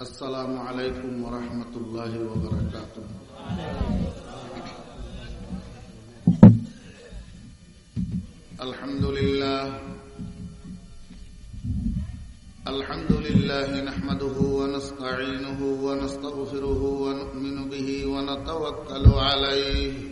السلام عليكم ورحمة الله وبركاته. الحمد لله. الحمد لله نحمده ونستعينه ونستغفره ونؤمن به ونتوكل عليه.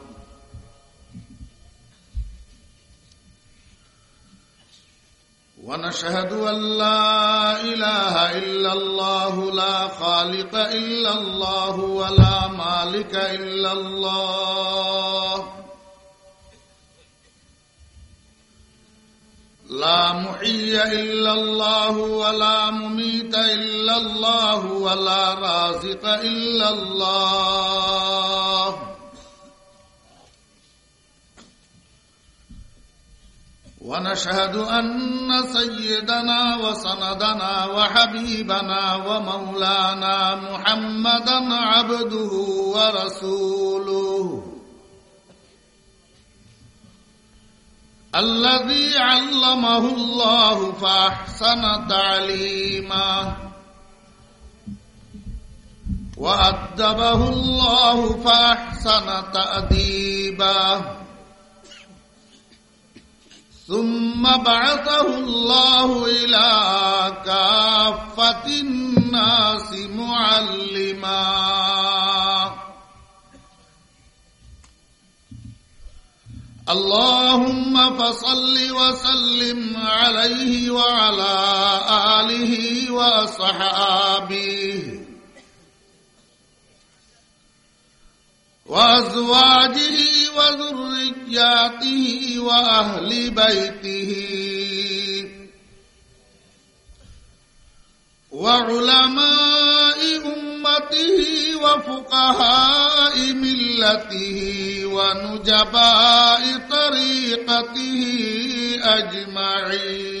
ونشهد أن لا إله إلا الله لا خالق إلا الله ولا مالك إلا الله. لا محيي إلا الله ولا مميت إلا الله ولا رازق إلا الله. ونشهد أن سيدنا وسندنا وحبيبنا ومولانا محمدا عبده ورسوله. الذي علمه الله فأحسن تعليما. وأدبه الله فأحسن تأديبا. ثم بعثه الله إلى كافة الناس معلما. اللهم فصل وسلم عليه وعلى آله وأصحابه. وأزواجه وذرياته وأهل بيته. وعلماء أمته وفقهاء ملته ونجباء طريقته أجمعين.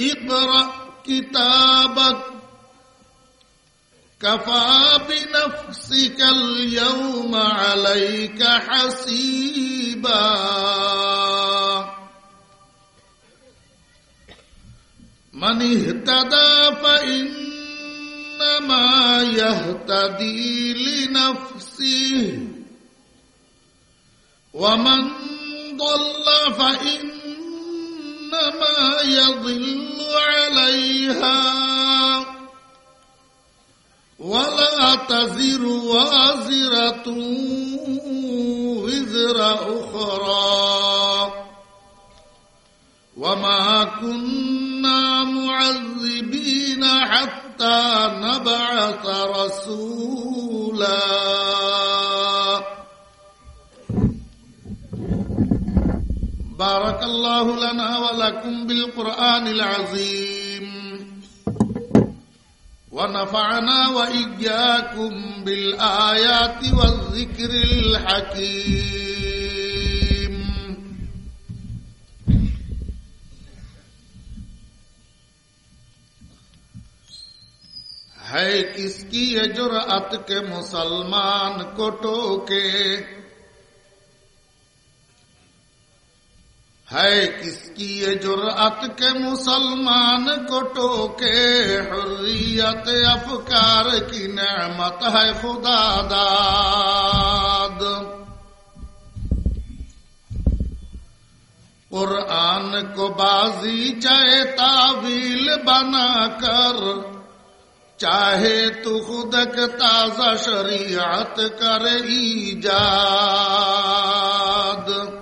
اقرأ كتابك. كفى بنفسك اليوم عليك حسيبا. من اهتدى فإنما يهتدي لنفسه. ومن ضل فإنما يضل عليها. ولا تزر وازرة وزر أخرى. وما كنا معذبين حتى نبعث رسولا. بارك الله لنا ولكم بالقرآن العظيم. ونفعنا وإياكم بالآيات والذكر الحكيم. هيك إسكي جرأتك مسلمان كتوكي. ہے کس کی یہ جرأت کے مسلمان کو ٹوکے؟ حریت افکار کی نعمت ہے خدا داد۔ قرآن کو بازی چاہے تعویل بنا کر، چاہے تو خود تازہ شریعت کر ایجاد۔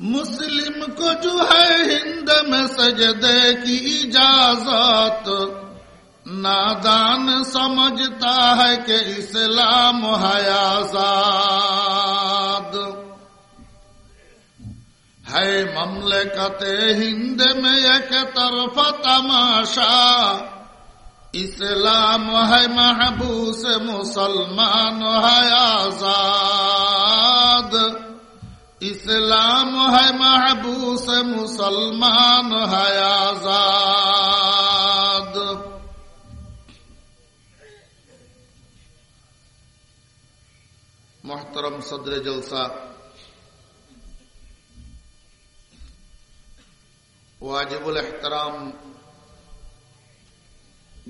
مسلم کو جو ہے ہند میں سجدے کی اجازت، نادان سمجھتا ہے کہ اسلام ہے آزاد۔ ہے مملکت ہند میں ایک طرف تماشا، اسلام ہے محبوس، مسلمان ہے آزاد۔ اسلام ہے محبوس مسلمان ہے آزاد۔ محترم صدر جلسہ، واجب الاحترام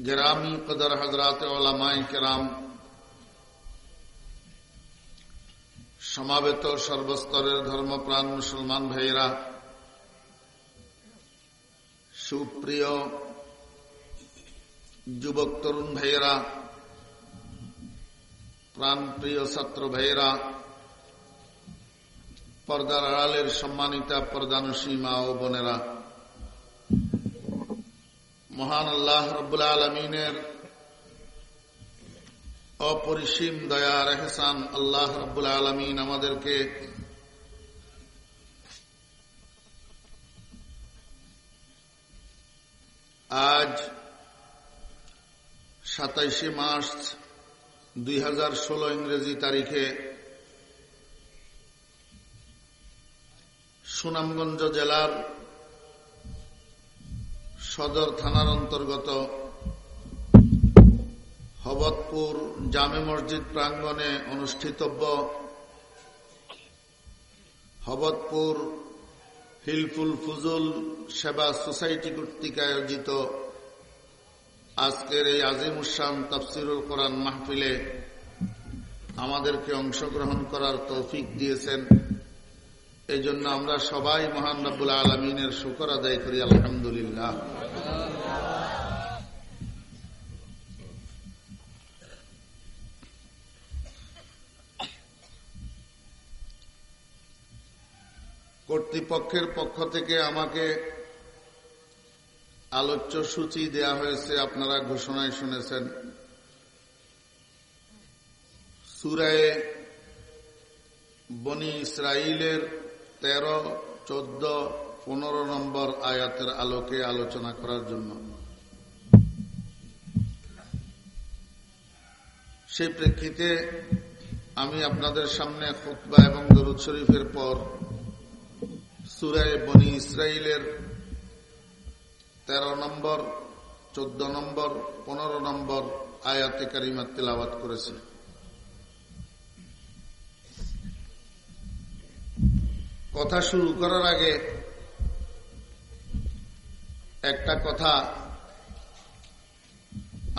گرامی قدر حضرات علماء کرام সমাবেত সর্বস্তরের ধর্মপ্রাণ মুসলমান ভাইয়েরা, সুপ্রিয় যুবক তরুণ ভাইয়েরা, প্রাণপ্রিয় ছাত্র ভাইয়েরা, পর্দার আড়ালের সম্মানিতা প্রদানসী মা ও বোনেরা, মহান আল্লাহ রবুল্লা আলমিনের অপরিসীম দয়া রেহসান আল্লাহ রব্বুল আলমিন আমাদেরকে আজ সাতাইশে মার্চ দুই হাজার ষোলো ইংরেজি তারিখে সুনামগঞ্জ জেলার সদর থানার অন্তর্গত হবতপুর জামে মসজিদ প্রাঙ্গণে অনুষ্ঠিতব্য হবতপুর হিলফুল ফুজুল সেবা সোসাইটি কর্তৃক আয়োজিত আজকের এই আজিমুসান তফসিরুল কোরআন মাহফিলে আমাদেরকে অংশগ্রহণ করার তৌফিক দিয়েছেন। এই জন্য আমরা সবাই মহান রব্বুল আলমিনের শুকর আদায় করি, আলহামদুলিল্লাহ। কর্তৃপক্ষের পক্ষ থেকে আমাকে আলোচ্য সূচি দেয়া হয়েছে, আপনারা ঘোষণায় শুনেছেন। সুরায় বনি ইসরায়েলের তেরো, চোদ্দ, পনেরো নম্বর আয়াতের আলোকে আলোচনা করার জন্য। সেই প্রেক্ষিতে আমি আপনাদের সামনে খুতবা এবং দরুদ শরীফের পর সুরায় বনি ইসরায়েলের তেরো নম্বর, চোদ্দ নম্বর, পনেরো নম্বর আয়াতে কারিমাত তেলাওয়াত করেছে। কথা শুরু করার আগে একটা কথা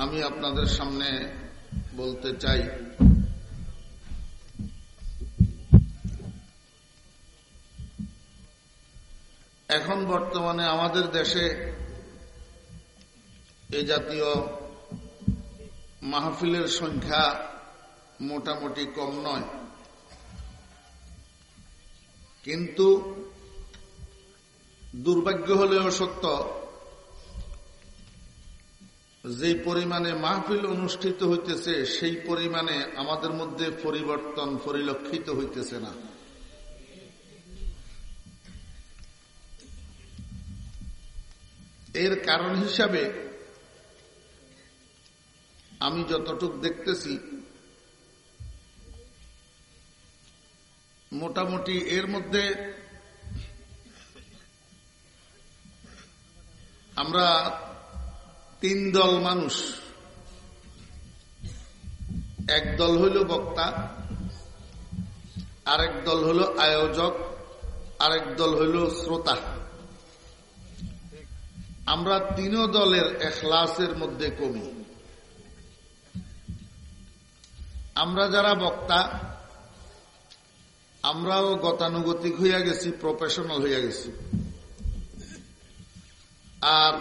আমি আপনাদের সামনে বলতে চাই। এখন বর্তমানে আমাদের দেশে এ জাতীয় মাহফিলের সংখ্যা মোটামুটি কম নয়। কিন্তু দুর্ভাগ্য হলেও সত্য যে পরিমাণে মাহফিল অনুষ্ঠিত হইতেছে, সেই পরিমাণে আমাদের মধ্যে পরিবর্তন, পরিলক্ষিত হইতেছে না। এর কারণ হিসাবে আমি যতটুক দেখতেছি, মোটামুটি এর মধ্যে আমরা তিন দল মানুষ। এক দল হইল বক্তা, আরেক দল হলো আয়োজক, আরেক দল হইল শ্রোতা। আমরা তিন দলের এখলাসের মধ্যে কমি। আমরা যারা বক্তা, আমরাও গতানুগতিক হইয়া গেছি প্রফেশনাল হইয়া গেছি। আর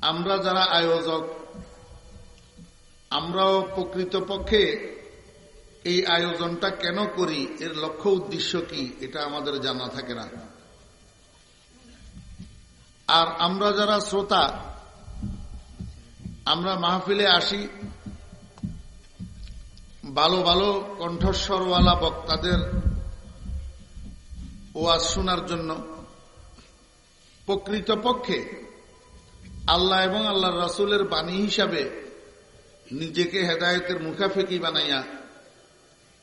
আমরা যারা আয়োজক, আমরাও প্রকৃতপক্ষে এই আয়োজনটা কেন করি, এর লক্ষ্য উদ্দেশ্য কি, এটা আমাদের জানা থাকে না। আর আমরা যারা শ্রোতা, আমরা মাহফিলে আসি, ভালো ভালো কণ্ঠস্বরওয়ালা বক্তাদের ওয়াজ শোনার জন্য প্রকৃতপক্ষে আল্লাহ এবং আল্লাহ রাসুলের বাণী হিসাবে নিজেকে হেদায়তের মুখাফেকি বানাইয়া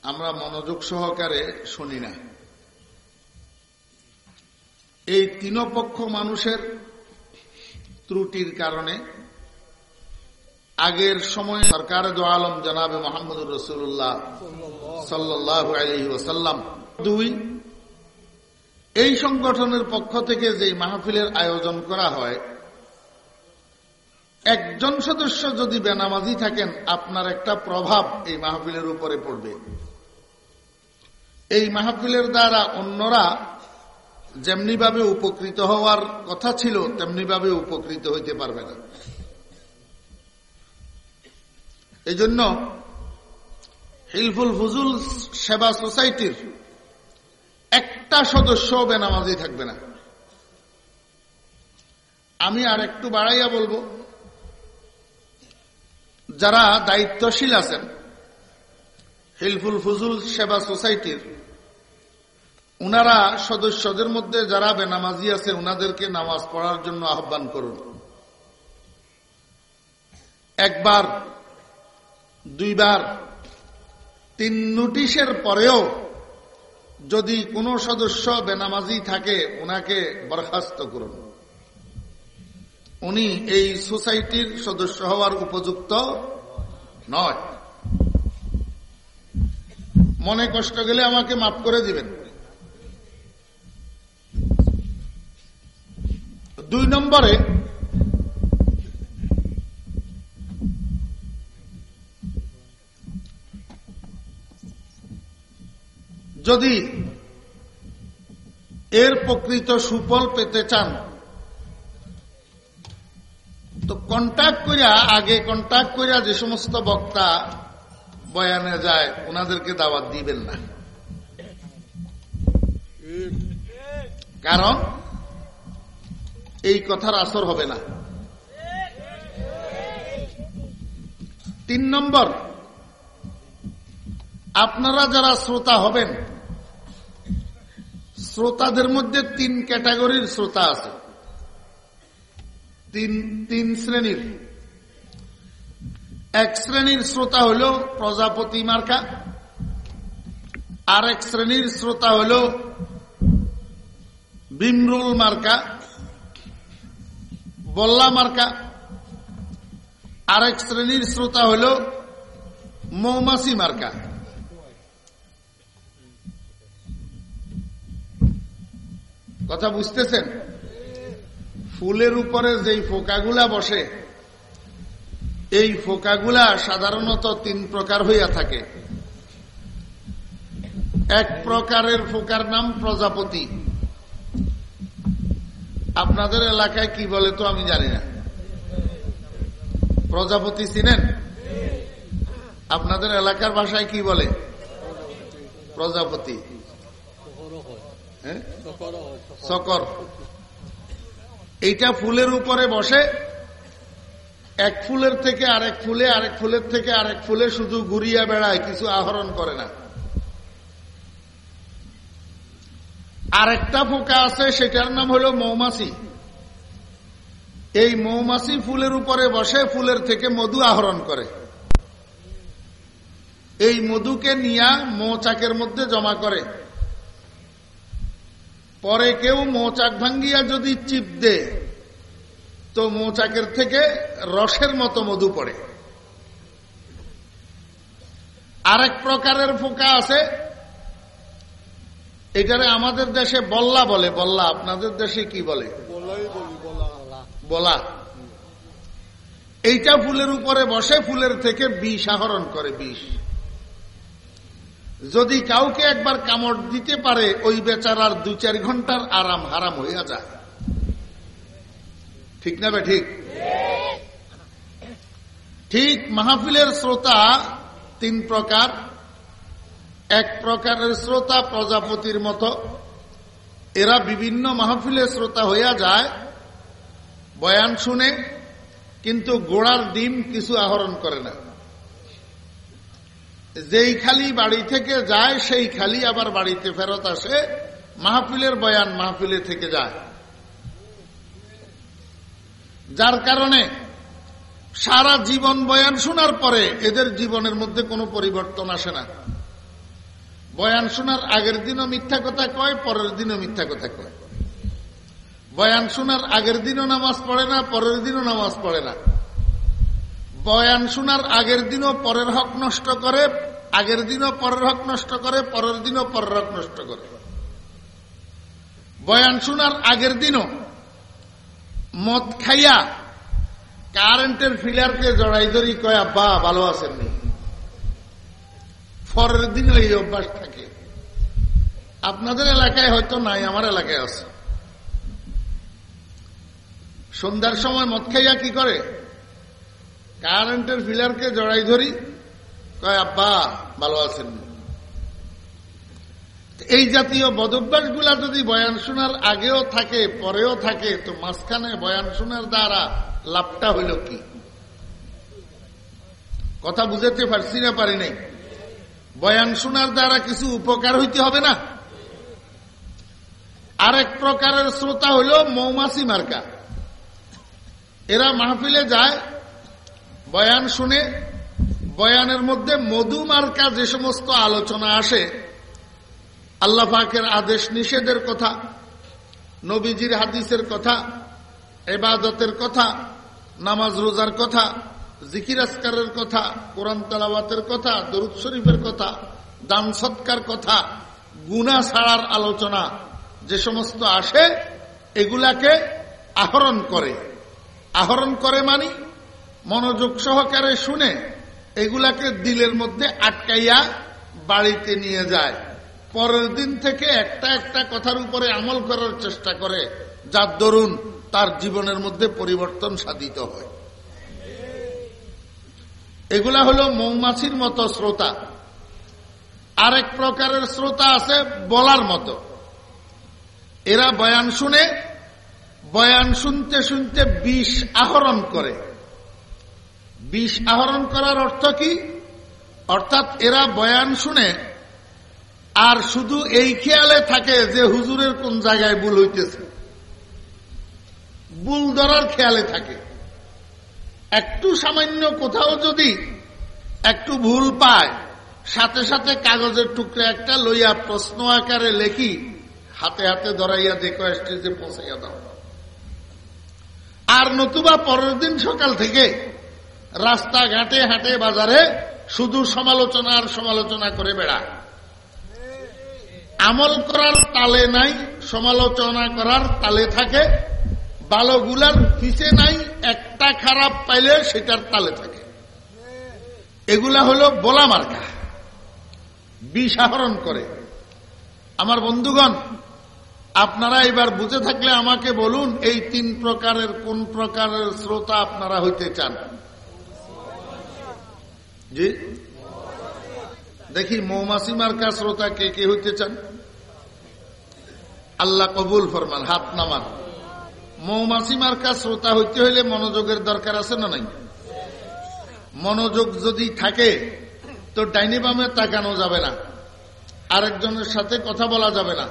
আমরা মনোযোগ সহকারে শুনি না। এই তিনপক্ষ মানুষের ত্রুটির কারণে আগের সময়ে সরকার দো আলম জানাবে মোহাম্মদ রসুল্লাহ সাল্লাহ আলহি ওসাল্লাম দুই, এই সংগঠনের পক্ষ থেকে যে মাহফিলের আয়োজন করা হয়, একজন সদস্য যদি বেনামাজি থাকেন, আপনার একটা প্রভাব এই মাহফিলের উপরে পড়বে। এই মাহফিলের দ্বারা অন্যরা যেমনিভাবে উপকৃত হওয়ার কথা ছিল, তেমনিভাবে উপকৃত হইতে পারবে না। এই জন্য হিলফুল ফুজুল সেবা সোসাইটির একটা সদস্য বেনামাজি থাকবে না। আমি আর একটু বাড়াইয়া বলব, যারা দায়িত্বশীল আছেন, হিলফুল ফুজুল সেবা সোসাইটির উনারা সদস্যদের মধ্যে যারা বেনামাজি আছে, উনাদেরকে নামাজ পড়ার জন্য আহ্বান করুন। একবার, দুইবার, তিন নোটিশের পরেও যদি কোনো সদস্য বেনামাজি থাকে ওনাকে বরখাস্ত করুন। উনি এই সোসাইটির সদস্য হওয়ার উপযুক্ত নয়। মনে কষ্ট গেলে আমাকে মাফ করে দিবেন। দুই নম্বরে যদি এর প্রকৃত সুফল পেতে চান, তো কন্ট্যাক্ট করিয়া, আগে কন্ট্যাক্ট করিয়া যে সমস্ত বক্তা বয়ানে যায়, ওনাদেরকে দাওয়াত দিবেন না। কারণ এই কথার আসর হবে না। তিন নম্বর, আপনারা যারা শ্রোতা হবেন, শ্রোতাদের মধ্যে তিন ক্যাটাগরির শ্রোতা আছে। তিন তিন শ্রেণির। এক শ্রেণির শ্রোতা হল প্রজাপতি মার্কা আর এক শ্রেণির শ্রোতা হল বিমরুল মার্কা বল্লা মার্কা, আরেক শ্রেণির শ্রোতা হল মৌমাসি মার্কা। কথা বুঝতেছেন? ফুলের উপরে যেই ফোকাগুলা বসে, এই ফোকাগুলা সাধারণত তিন প্রকার হইয়া থাকে। এক প্রকারের ফোকার নাম প্রজাপতি। আপনাদের এলাকায় কি বলে তো আমি জানি না। প্রজাপতি চিনেন? আপনাদের এলাকার ভাষায় কি বলে? প্রজাপতি। হ্যাঁ? সকর এইটা ফুলের উপরে বসে। এক ফুলের থেকে আরেক ফুলে, আরেক ফুলের থেকে আরেক ফুলে শুধু ঘুরিয়া বেড়ায়, কিছু আহরণ করে না। আরেকটা ফোকা আছে, সেটার নাম হলো মৌমাছি। এই মৌমাছি ফুলের উপরে বসে, ফুলের থেকে মধু আহরণ করে। এই মধুকে নিয়া মৌচাকের মধ্যে জমা করে। পরে কেউ মৌচাক ভাঙ্গিয়া যদি চিপ দে তো মৌচাকের থেকে রসের মতো মধু পড়ে। আরেক প্রকারের ফোকা আছে এটারে আমাদের দেশে বল্লা বলে। বল্লা আপনাদের দেশে কি বলে? বলা। এইটা ফুলের উপরে বসে ফুলের থেকে বিষ আহরণ করে বিষ। যদি কাউকে একবার কামড় দিতে পারে ওই বেচারার দু চার ঘণ্টার আরাম হারাম হইয়া যায়। ঠিক না বে ঠিক? ঠিক। মাহফিলের শ্রোতা তিন প্রকার। এক প্রকারের শ্রোতা প্রজাপতির মতো। এরা বিভিন্ন মাহফিলে শ্রোতা হইয়া যায়, বয়ান শুনে, কিন্তু গোড়ার ডিম কিছু আহরণ করে না। যেই খালি বাড়ি থেকে যায়, সেই খালি আবার বাড়িতে ফেরত আসে, মাহফিলের বয়ান মাহফিলে থেকে যায়। যার কারণে সারা জীবন বয়ান শোনার পরে এদের জীবনের মধ্যে কোনো পরিবর্তন আসে না। বয়ান শোনার আগের দিনও মিথ্যা কথা কয়, পরের দিনও মিথ্যা কথা কয়। বয়ান শোনার আগের দিনও নামাজ পড়ে না, পরের দিনও নামাজ পড়ে না। বয়ান শোনার আগের দিনও পরের হক নষ্ট করে, আগের দিনও পরের হক নষ্ট করে, পরের দিনও পরের হক নষ্ট করে। বয়ান শোনার আগের দিনও মদ খাইয়া কারেন্টের ফিলারকে জড়াই ধরি কয় আব্বা ভালো আছেননি পরের দিন এই অভ্যাস থাকে। আপনাদের এলাকায় হয়তো নাই, আমার এলাকায় আছে। সন্ধ্যার সময় মদ খাইয়া কি করে? কারেন্টের ফিলারকে জড়াই ধরি, কয়, আব্বা, ভালো আছেন। এই জাতীয় বদভ্যাসগুলা যদি বয়ান শোনার আগেও থাকে, পরেও থাকে, তো মাঝখানে বয়ান শোনার দ্বারা লাভটা হইল কি? কথা বুঝাতে পারছি না, পারি নাই। বয়ান শোনার দ্বারা কিছু উপকার হইতে হবে না। আরেক প্রকারের শ্রোতা হইল মৌমাছি মার্কা। এরা মাহফিলে যায়, বয়ান শুনে, বয়ানের মধ্যে মধু মার্কা যে সমস্ত আলোচনা আসে, আল্লাহ পাকের আদেশ নিষেধের কথা, নবীজির হাদিসের কথা, এবাদতের কথা, নামাজ রোজার কথা জিকির আসকারের কথা, কোরআন তালাবাতের কথা, দরুদ শরীফের কথা, দান সৎকার কথা গুনা ছাড়ার আলোচনা যে সমস্ত আসে, এগুলাকে আহরণ করে। আহরণ করে মানি মনোযোগ সহকারে শুনে এগুলাকে দিলের মধ্যে আটকাইয়া বাড়িতে নিয়ে যায়। পরের দিন থেকে একটা একটা কথার উপরে আমল করার চেষ্টা করে যার দরুন তার জীবনের মধ্যে পরিবর্তন সাধিত হয়। এগুলা হলো মৌমাছির মতো শ্রোতা। আরেক প্রকারের শ্রোতা আছে বলার মতো। এরা বয়ান শুনে, বয়ান শুনতে শুনতে বিষ আহরণ করে। বিষ আহরণ করার অর্থ কি? অর্থাৎ এরা বয়ান শুনে, আর শুধু এই খেয়ালে থাকে যে হুজুরের কোন জায়গায় ভুল হইতেছে। ভুল ধরার খেয়ালে থাকে। একটু সামান্য কোথাও যদি একটু ভুল পায়, সাথে সাথে কাগজের টুকরে একটা লইয়া প্রশ্ন আকারে লেখি, হাতে হাতে ধরাইয়া দেখো স্টেজে পৌঁছাইয়া দাও। আর নতুবা পরের দিন সকাল থেকে রাস্তাঘাটে, হাটে, বাজারে শুধু সমালোচনা আর সমালোচনা করে বেড়ায়। আমল করার তালে নাই, সমালোচনা করার তালে থাকে বালোগুলার পিছে নাই, একটা খারাপ পাইলে সেটার তালে থাকে। এগুলা হলো বোলা মার্কা। বিষ আহরণ করে। আমার বন্ধুগণ, আপনারা এবার বুঝে থাকলে আমাকে বলুন, এই তিন প্রকারের কোন প্রকারের শ্রোতা আপনারা হইতে চান? জি? দেখি মৌমাসি মার্কা শ্রোতা কে কে হইতে চান? আল্লাহ কবুল ফরমান, হাত নামান। মৌমাসি মার্কা শ্রোতা হইতে হইলে মনোযোগের দরকার আছে না নাই? মনোযোগ যদি থাকে, তো ডাইনি বামে তাকানো যাবে না। আরেকজনের সাথে কথা বলা যাবে না।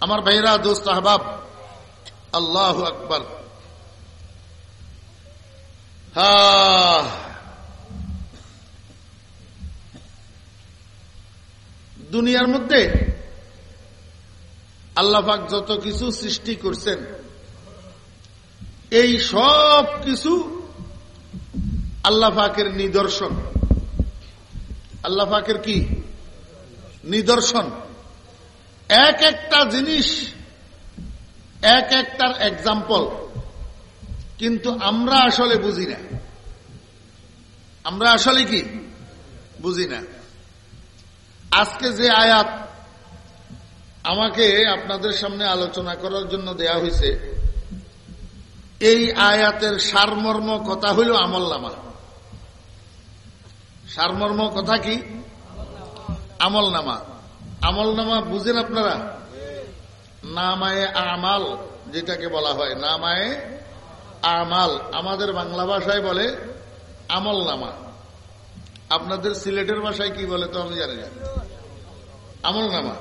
আমার ভাইরা দোস্ত আহবাব, আল্লাহ আকবর। দুনিয়ার মধ্যে আল্লাহাক যত কিছু সৃষ্টি করছেন এই সব কিছু আল্লাহ পাকের নিদর্শন। আল্লাহ পাকের কি? নিদর্শন। এক একটা জিনিস, এক একটার এক্সাম্পল কিন্তু আমরা আসলে বুঝি না। আমরা আসলে কি? বুঝি না। আজকে যে আয়াত আমাকে আপনাদের সামনে আলোচনা করার জন্য দেয়া হয়েছে এই আয়াতের সারমর্ম কথা হইল আমল নামা। সারমর্ম কথা কি? আমল নামা। আমল নামা বুঝেন আপনারা? নামায়ে আমাল, যেটাকে বলা হয়। নামায়ে আমাল। আমাদের বাংলা ভাষায় বলে আমল নামা। আপনাদের সিলেটের ভাষায় কি বলে তো আমি জানি না। আমল নামা।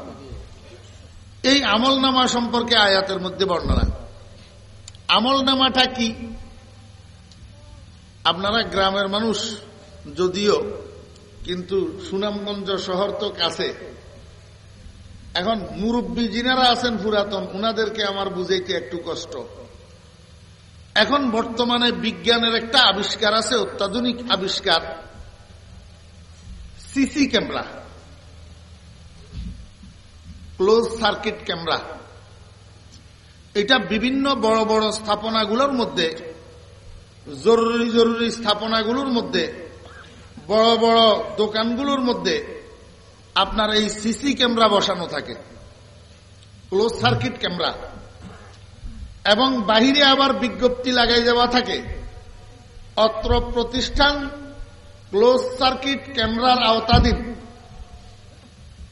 এই আমল নামা সম্পর্কে আয়াতের মধ্যে বর্ণনা। আমল নামাটা কি? আপনারা গ্রামের মানুষ, যদিও, কিন্তু সুনামগঞ্জ শহর তো কাছে। এখন মুরব্বী যিনারা আছেন পুরাতন, উনাদেরকে আমার বুঝাইতে একটু কষ্ট। এখন বর্তমানে বিজ্ঞানের একটা আবিষ্কার আছে, অত্যাধুনিক আবিষ্কার। CC camera. Close circuit camera. এটা বিভিন্ন বড় বড় স্থাপনাগুলোর মধ্যে, জরুরি জরুরি স্থাপনাগুলোর মধ্যে, বড় বড় দোকানগুলোর মধ্যে আপনার এই সিসি ক্যামেরা বসানো থাকে, ক্লোজ সার্কিট ক্যামেরা। এবং বাহিরে আবার বিজ্ঞপ্তি লাগাই দেওয়া থাকে, অত্র প্রতিষ্ঠান ক্লোজ সার্কিট ক্যামেরার আওতাধীন।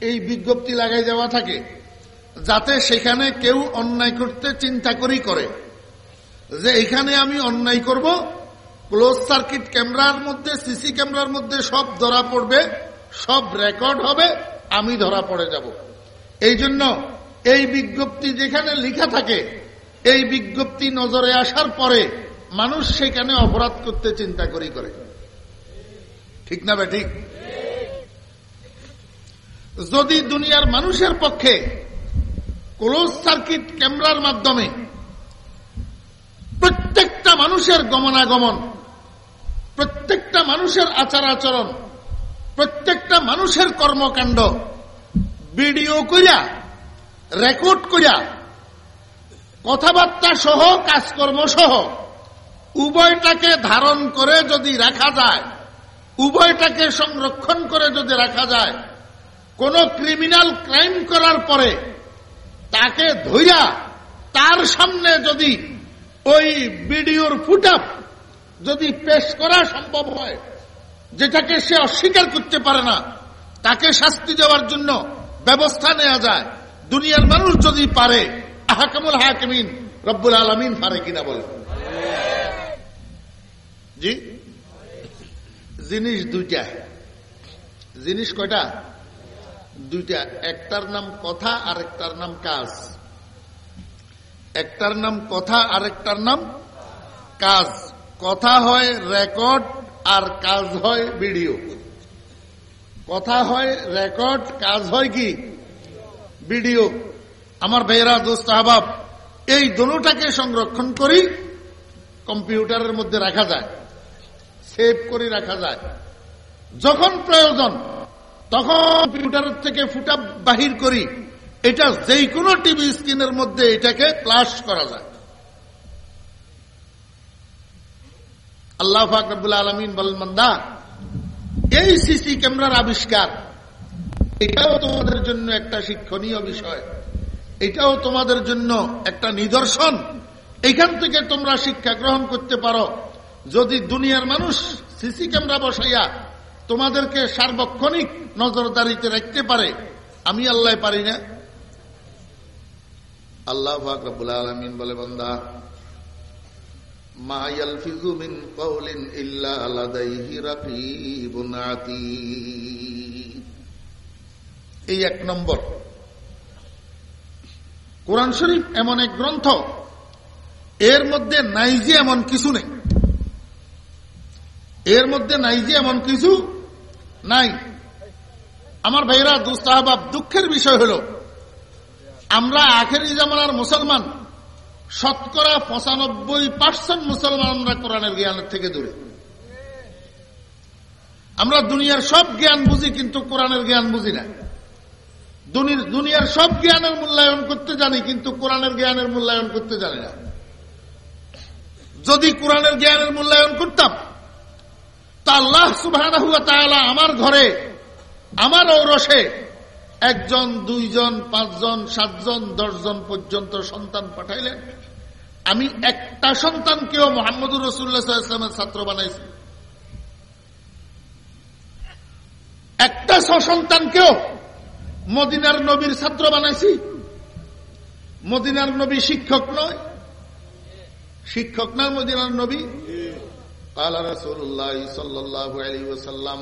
এই বিজ্ঞপ্তি লাগাই দেওয়া থাকে। যাতে সেখানে কেউ অন্যায় করতে চিন্তা করি করে। যে এখানে আমি অন্যায় করব, ক্লোজ সার্কিট ক্যামেরার মধ্যে, সিসি ক্যামেরার মধ্যে সব ধরা পড়বে, সব রেকর্ড হবে, আমি ধরা পড়ে যাব। এই জন্য এই বিজ্ঞপ্তি যেখানে লিখা থাকে, এই বিজ্ঞপ্তি নজরে আসার পরে মানুষ সেখানে অপরাধ করতে চিন্তা করি করে। ঠিক না ঠিক? যদি দুনিয়ার মানুষের পক্ষে ক্লোজ সার্কিট ক্যামেরার মাধ্যমে প্রত্যেকটা মানুষের গমনাগমন, প্রত্যেকটা মানুষের আচার আচরণ প্রত্যেকটা মানুষের কর্মকাণ্ড, ভিডিও করিয়া রেকর্ড করিয়া কথাবার্তা সহ, কাজকর্ম সহ, উভয়টাকে ধারণ করে যদি রাখা যায়, উভয়টাকে সংরক্ষণ করে যদি রাখা যায়, কোন ক্রিমিনাল ক্রাইম করার পরে তাকে ধৈরা তার সামনে যদি ওই ভিডিওর ফুটাপ যদি পেশ করা সম্ভব হয়, যেটাকে সে অস্বীকার করতে পারে না, তাকে শাস্তি দেওয়ার জন্য ব্যবস্থা নেওয়া যায়। দুনিয়ার মানুষ যদি পারে, আহাকামুল হাকিমিন রব্বুল আলমিন পারে কিনা বলে জি? জিনিস দুইটা। জিনিস কয়টা? দুইটা, একটার নাম কথা আর একটার নাম কাজ। একটার নাম কথা আর একটার নাম কাজ। কথা হয় রেকর্ড, আর কাজ হয় ভিডিও। কথা হয় রেকর্ড, কাজ হয় কি? ভিডিও। আমার ভাইয়েরা, দোস্ত, আহবাব, এই দোনোটাকে সংরক্ষণ করি, কম্পিউটারের মধ্যে রাখা যায়, সেভ করে, রাখা যায়। যখন প্রয়োজন তখন কম্পিউটারের থেকে ফুটা বাহির করি, এটা যেই কোনো টিভি স্ক্রিনের মধ্যে এটাকে প্লাস করা যায়। আল্লাহ ফাকরুল আলমিন বলমন্দা এই সিসি ক্যামেরার আবিষ্কার, এটাও তোমাদের জন্য একটা শিক্ষণীয় বিষয়। এটাও তোমাদের জন্য একটা নিদর্শন। এখান থেকে তোমরা শিক্ষা গ্রহণ করতে পারো। যদি দুনিয়ার মানুষ সিসি ক্যামেরা বসাইয়া তোমাদেরকে সার্বক্ষণিক নজরদারিতে রাখতে পারে। আমি আল্লাহ পারি না। আল্লাহ ফাকরুল আলমিন বলে, বন্দা এই এক নম্বর। কোরআন শরীফ এমন এক গ্রন্থ, এর মধ্যে নাই যে এমন কিছু নেই। এর মধ্যে নাই যে এমন কিছু নাই। আমার ভাইরা দুস্তাহাবাব দুঃখের বিষয় হল, আমরা আখেরি জামানার মুসলমান, শতকরা পঁচানব্বই পার্সেন্ট মুসলমান আমরা কোরআনের জ্ঞানের থেকে দূরে। আমরা দুনিয়ার সব জ্ঞান বুঝি, কিন্তু কোরআনের জ্ঞান বুঝি না। দুনিয়ার সব জ্ঞানের মূল্যায়ন করতে জানি, কিন্তু কোরআনের জ্ঞানের মূল্যায়ন করতে জানি না। যদি কোরআনের জ্ঞানের মূল্যায়ন করতাম তা আল্লাহ সুবাহ আমার ঘরে, আমার ঔরসে একজন, দুইজন, পাঁচজন, সাতজন, দশজন পর্যন্ত সন্তান পাঠাইলেন। আমি একটা সন্তানকেও মোহাম্মদুর রসুল্লাহামের ছাত্র বানাইছি। একটা সন্তানকেও মদিনার নবীর ছাত্র বানাইছি। মদিনার নবী শিক্ষক নয়। শিক্ষক নয় মদিনার নবী? কালা রসুল্লাহ সাল্লাহ আলী ওসাল্লাম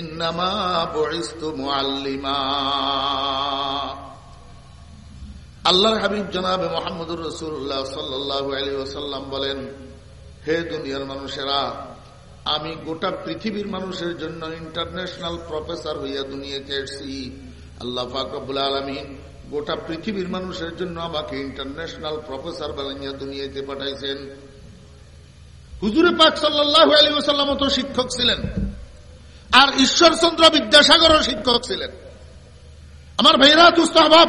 ইন্নামা বরিস্তু মুআল্লিমা আল্লাহর হাবিব জনাবে মোহাম্মদুর রসুল্লাহ সাল্লাহ আলী ওসাল্লাম বলেন, হে দুনিয়ার মানুষেরা, আমি গোটা পৃথিবীর মানুষের জন্য ইন্টারন্যাশনাল প্রফেসর হইয়া দুনিয়াতে এসছি। আল্লাহ ফাকবুল আলমিন গোটা পৃথিবীর মানুষের জন্য আমাকে ইন্টারন্যাশনাল প্রফেসর বানাইয়া দুনিয়াতে পাঠাইছেন। হুজুরে পাক সাল্লাহ আলী ওসাল্লাম তো শিক্ষক ছিলেন। আর ঈশ্বরচন্দ্র বিদ্যাসাগরও শিক্ষক ছিলেন। আমার ভাইরা দুস্তভাব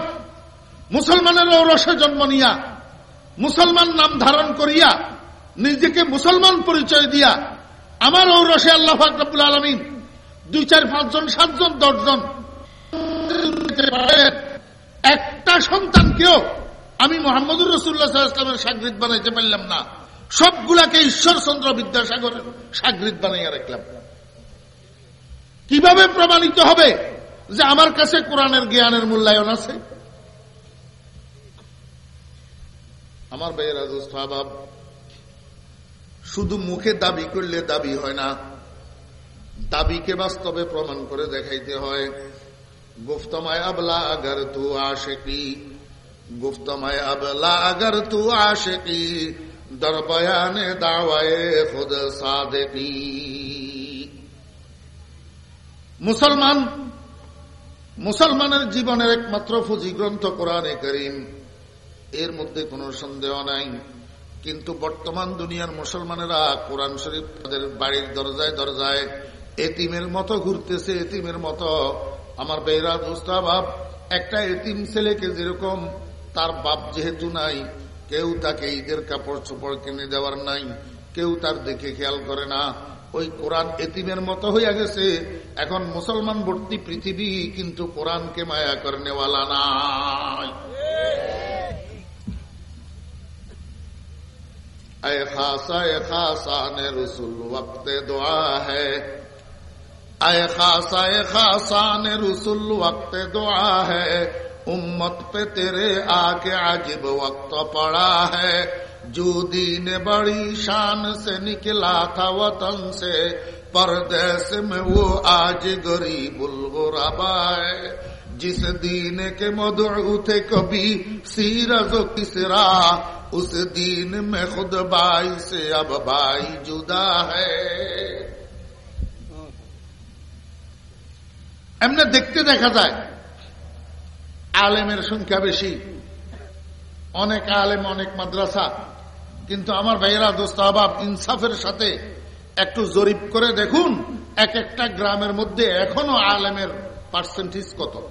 মুসলমানের রসে জন্ম নিয়া, মুসলমান নাম ধারণ করিয়া, নিজেকে মুসলমান পরিচয় দিয়া, আমার ঔরসে আল্লাহ ফাকরাবুল আলমিন দুই, চার পাঁচজন সাতজন দশজন একটা সন্তানকেও আমি মোহাম্মদুর রসুল্লাহ ইসলামের সাগরিদ বানাইতে পারলাম না। সবগুলাকে ঈশ্বরচন্দ্র বিদ্যাসাগরের সাগরিদ বানাইয়া রাখলাম। কীভাবে প্রমাণিত হবে যে আমার কাছে কোরআনের জ্ঞানের মূল্যায়ন আছে? আমার ভাইয়েরা স্বভাব শুধু মুখে দাবি করলে দাবি হয় না, দাবিকে বাস্তবে প্রমাণ করে দেখাইতে হয়। গুফতমায় আবলা আগার তু আশেকি গুফতমায় আবলা আগার তু আশেকি দরবয়ানে দাওয়ায়ে খুদ সাদেকি। মুসলমান, মুসলমানের জীবনের একমাত্র ফুজি গ্রন্থ কোরআনে করিম। এর মধ্যে কোনো সন্দেহ নাই। কিন্তু বর্তমান দুনিয়ার মুসলমানেরা কোরআন শরীফ তাদের বাড়ির দরজায় দরজায় এতিমের মতো ঘুরতেছে, এতিমের মতো। আমার বেহরা মুস্তাবাব একটা এতিম ছেলেকে যেরকম তার বাপ যেহেতু নাই কেউ তাকে ঈদের কাপড় চোপড় কিনে দেওয়ার নাই, কেউ তার দেখে খেয়াল করে না। ওই কোরআন এতিমের মতো হইয়া গেছে। এখন মুসলমান ভর্তি পৃথিবী, কিন্তু কোরআনকে মায়া করে নেওয়ালা নাই। খাসা খাসা اے خاصا نے رسول وقت امت پہ تیرے آ کے عجب وقت پڑا ہے۔ جو دین بڑی شان سے نکلا تھا وطن سے۔ پردیس میں وہ آج غریب الغربا ہے۔ جس دین کے مدعو تھے کبھی سیرز و کسرا۔ اس دین میں خود بائی سے اب بائی جدا ہے۔ ہم نے دیکھتے دیکھا تھا۔ আলেমের সংখ্যা বেশি। অনেক আলেম, অনেক মাদ্রাসা। কিন্তু আমার ভাইয়েরা দোস্তাহাব ইনসাফের সাথে একটু জরিপ করে দেখুন এক একটা গ্রামের মধ্যে এখনও আলেমের পার্সেন্টেজ কত।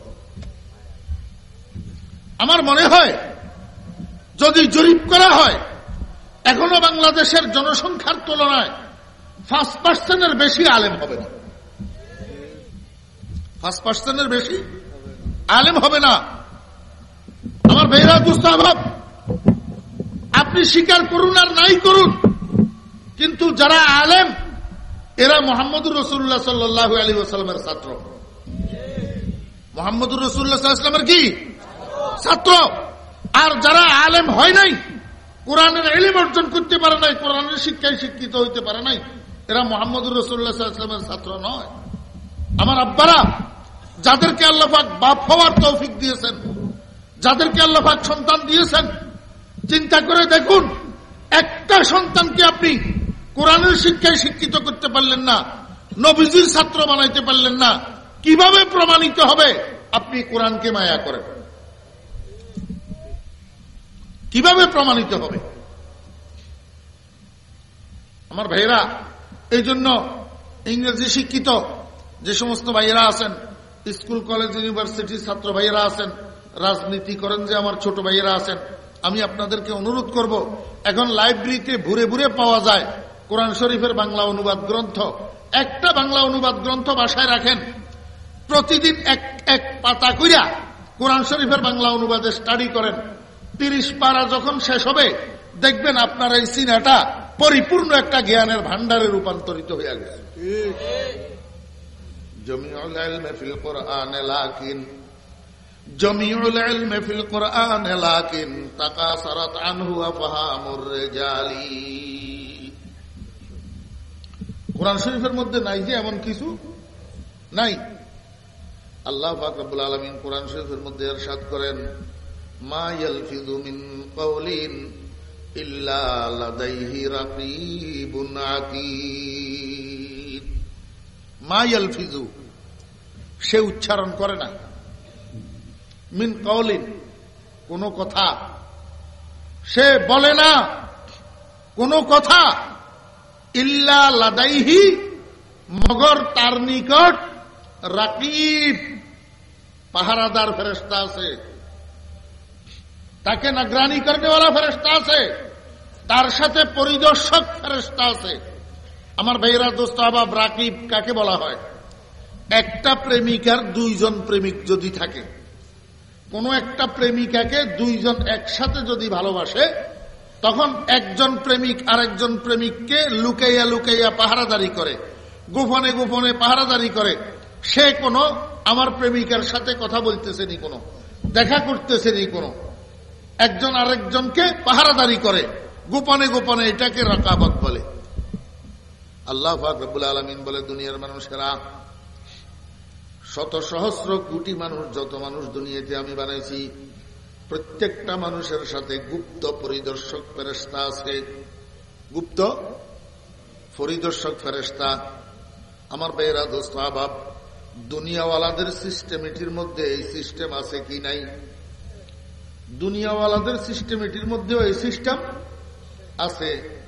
আমার মনে হয়, যদি জরিপ করা হয়, এখনও বাংলাদেশের জনসংখ্যার তুলনায় ফার্স্ট পার্সেন্টের বেশি আলেম হবে না। ফার্স্ট পার্সেন্টের বেশি? আলেম হবে না। আমার বেহরা দুস্তাভাব আপনি স্বীকার করুন আর নাই করুন। কিন্তু যারা আলেম, এরা মোহাম্মদুর রসুল্লাহ সাল্লু আলী ওসালামের ছাত্র। মোহাম্মদুর রসুল্লাহ সাল্লামের কি? ছাত্র। আর যারা আলেম হয় নাই, কোরআনের এলিম অর্জন করতে পারে নাই, কোরআনের শিক্ষায় শিক্ষিত হইতে পারে নাই, এরা মোহাম্মদুর রসুল্লাহামের ছাত্র নয়। আমার আব্বারা যাদেরকে আল্লাহাক বাপ হওয়ার তৌফিক দিয়েছেন, যাদেরকে আল্লাহাক সন্তান দিয়েছেন, চিন্তা করে দেখুন, একটা সন্তানকে আপনি কোরআনের শিক্ষায় শিক্ষিত করতে পারলেন না, নবীজির ছাত্র বানাইতে পারলেন না, কীভাবে প্রমাণিত হবে? আপনি কোরআনকে মায়া করেন কীভাবে প্রমাণিত হবে? আমার ভাইয়েরা এই জন্য ইংরেজি শিক্ষিত যে সমস্ত ভাইয়েরা আছেন স্কুল, কলেজ, ইউনিভার্সিটির ছাত্র ভাইয়েরা আছেন। রাজনীতি করেন যে আমার ছোট ভাইয়েরা আছেন। আমি আপনাদেরকে অনুরোধ করব, এখন লাইব্রেরিতে ভুরে ভুরে পাওয়া যায় কোরআন শরীফের বাংলা অনুবাদ গ্রন্থ। একটা বাংলা অনুবাদ গ্রন্থ বাসায় রাখেন। প্রতিদিন এক এক পাতা কইরা কোরআন শরীফের বাংলা অনুবাদে স্টাডি করেন। তিরিশ পারা যখন শেষ হবে, দেখবেন আপনার এই সিনেটা পরিপূর্ণ একটা জ্ঞানের ভান্ডারে রূপান্তরিত হয়ে গেছে। জমিউল ইলমে ফিল কোরআন লাকিন জমিউল ইলমে ফিল কোরআন লাকিন তাকাসারাত আনহু আফহামুর রিজালি কোরআন শরীফের মধ্যে নাই যে এমন কিছু নাই আল্লাহ পাক রব্বুল আলামিন কোরআন শরীফের মধ্যে ارشاد করেন মা ইয়ালফিযু মিন কাওলিন ইল্লা লাদাইহি রাকিবুন আতীদ মা ইয়ালফিযু সে উচ্চারণ করে না। মিন কাওলিন, কোন কথা। সে বলে না, কোন কথা। ইল্লা লাদাইহি, মগর তার নিকট রাকিব, পাহারাদার ফেরেস্তা আছে। তাকে নগরানি করনেওয়ালা ফেরেস্তা আছে। তার সাথে পরিদর্শক ফেরেস্তা আছে। আমার ভাইরা দোস্ত আবাব রাকিব কাকে বলা হয়? একটা প্রেমিকার দুইজন প্রেমিক যদি থাকে, কোন একটা প্রেমিকাকে দুইজন একসাথে যদি ভালোবাসে, তখন একজন প্রেমিক আরেকজন প্রেমিককে লুকাইয়া লুকাইয়া পাহারাদারি করে, গোপনে গোপনে পাহারাদারি করে। সে কোন আমার প্রেমিকার সাথে কথা বলতেছে নি কোনো, দেখা করতেছে নি কোনো। একজন আরেকজনকে পাহারাদারি করে, গোপনে গোপনে এটাকে রকাবত বলে। আল্লাহ ফাকরুল আলমিন বলে, দুনিয়ার মানুষেরা শত সহস্র কোটি মানুষ, যত মানুষ দুনিয়াতে আমি বানাইছি, প্রত্যেকটা মানুষের সাথে গুপ্ত পরিদর্শক ফেরেস্তা আছে। গুপ্ত পরিদর্শক ফেরেস্তা আমার বেয়েরা দোস্ত, আবাব, দুনিয়াওয়ালাদের সিস্টেমিটির মধ্যে এই সিস্টেম আছে কি নাই? দুনিয়াওয়ালাদের সিস্টেমিটির মধ্যেও এই সিস্টেম আছে।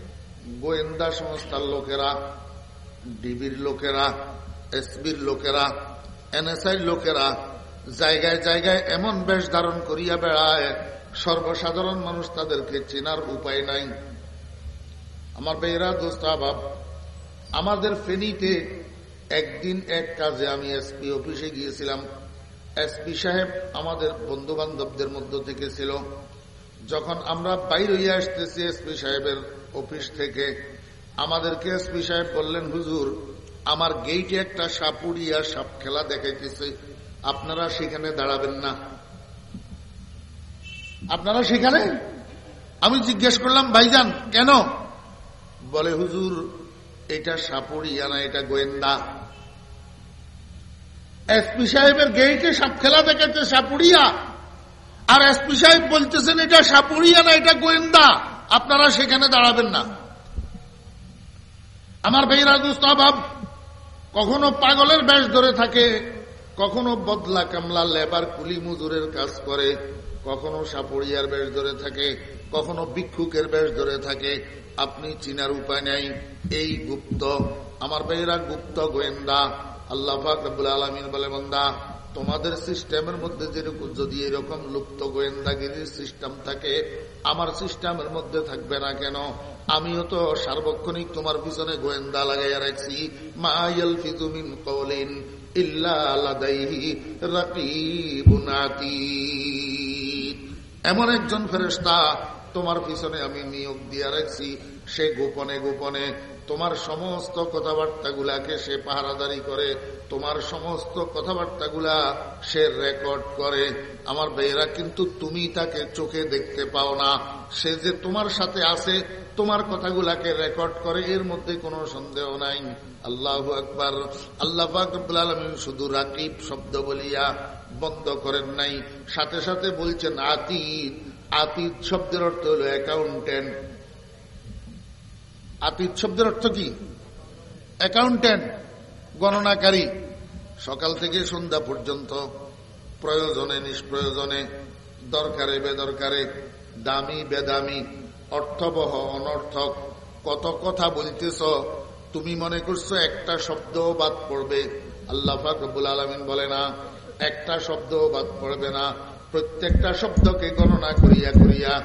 গোয়েন্দা সংস্থার লোকেরা, ডিবির লোকেরা, এসবির লোকেরা এনএসআই লোকেরা জায়গায় জায়গায় এমন বেশ ধারণ করিয়া বেড়ায়, সর্বসাধারণ মানুষ তাদেরকে চেনার উপায় নাই। আমার বেয়েরা দোস্ত আবাব, আমাদের ফেনীতে একদিন এক কাজে আমি এসপি অফিসে গিয়েছিলাম। এসপি সাহেব আমাদের বন্ধু বান্ধবদের মধ্য থেকে ছিল। যখন আমরা বাইরে আসতেছি এসপি সাহেবের অফিস থেকে। আমাদেরকে এসপি সাহেব বললেন, হুজুর, আমার গেইটে একটা সাপুড়িয়া সাপ খেলা দেখাইতেছে। আপনারা সেখানে দাঁড়াবেন না। আপনারা সেখানে? আমি জিজ্ঞেস করলাম, ভাইজান, কেন? বলে, হুজুর, এটা সাপুড়িয়া না, এটা গোয়েন্দা। এসপি সাহেবের গেইটে সাপ খেলা দেখাচ্ছে সাপুড়িয়া। আর এসপি সাহেব বলতেছেন, এটা সাপুড়িয়া না, এটা গোয়েন্দা। আপনারা সেখানে দাঁড়াবেন না। আমার ভাইরা দুস্তাভাব কখনো পাগলের বেশ ধরে থাকে, কখনো বদলা কামলা লেবার কুলি মজুরের কাজ করে, কখনো সাপুড়িয়ার বেশ ধরে থাকে, কখনো ভিক্ষুকের বেশ ধরে থাকে। আপনি চিনার উপায় নেই, এই গুপ্ত। আমার ভাইয়েরা গুপ্ত গোয়েন্দা, আল্লাহ আলমিন বলে, বন্দা তোমাদের সিস্টেমের মধ্যে যেরকম, যদি এরকম লুপ্ত গোয়েন্দাগিরির সিস্টেম থাকে, আমার সিস্টেমের মধ্যে থাকবে না কেন? আমিও তো সার্বক্ষণিক তোমার পিছনে গোয়েন্দা লাগাইয়া রাখছি। মায়াল ফিজুমিন কলিন এমন একজন ফেরেস্তা তোমার পিছনে আমি নিয়োগ দিয়ে রাখছি। সে গোপনে গোপনে তোমার সমস্ত কথাবার্তাগুলাকে সে পাহারাদারি করে, তোমার সমস্ত কথাবার্তাগুলা সে রেকর্ড করে। আমার বেয়েরা কিন্তু তুমি তাকে চোখে দেখতে পাও না। সে যে তোমার সাথে আছে, তোমার কথাগুলাকে রেকর্ড করে, এর মধ্যে কোনো সন্দেহ নাই। আল্লাহ আকবর। আল্লাহ আকবুল আলমিন শুধু রাকিব শব্দ বলিয়া বন্ধ করেন নাই। সাথে সাথে বলছেন আতীত। আতীত শব্দের অর্থ হল অ্যাকাউন্টেন্ট আতীত শব্দের অর্থ কি? অ্যাকাউন্টেন্ট গণনাকারী, সকাল থেকে সন্ধ্যা পর্যন্ত, প্রয়োজনে, নিষ্প্রয়োজনে, দরকারে, বেদরকারে, দামি, বেদামি, অর্থবহ, অনর্থক, কত কথা বলতেছ, তুমি মনে করছ একটা শব্দ বাদ পড়বে। আল্লাহ ফাকবুল আলমিন বলে না, একটা শব্দ বাদ পড়বে না। প্রত্যেকটা শব্দকে গণনা করিয়া করিয়া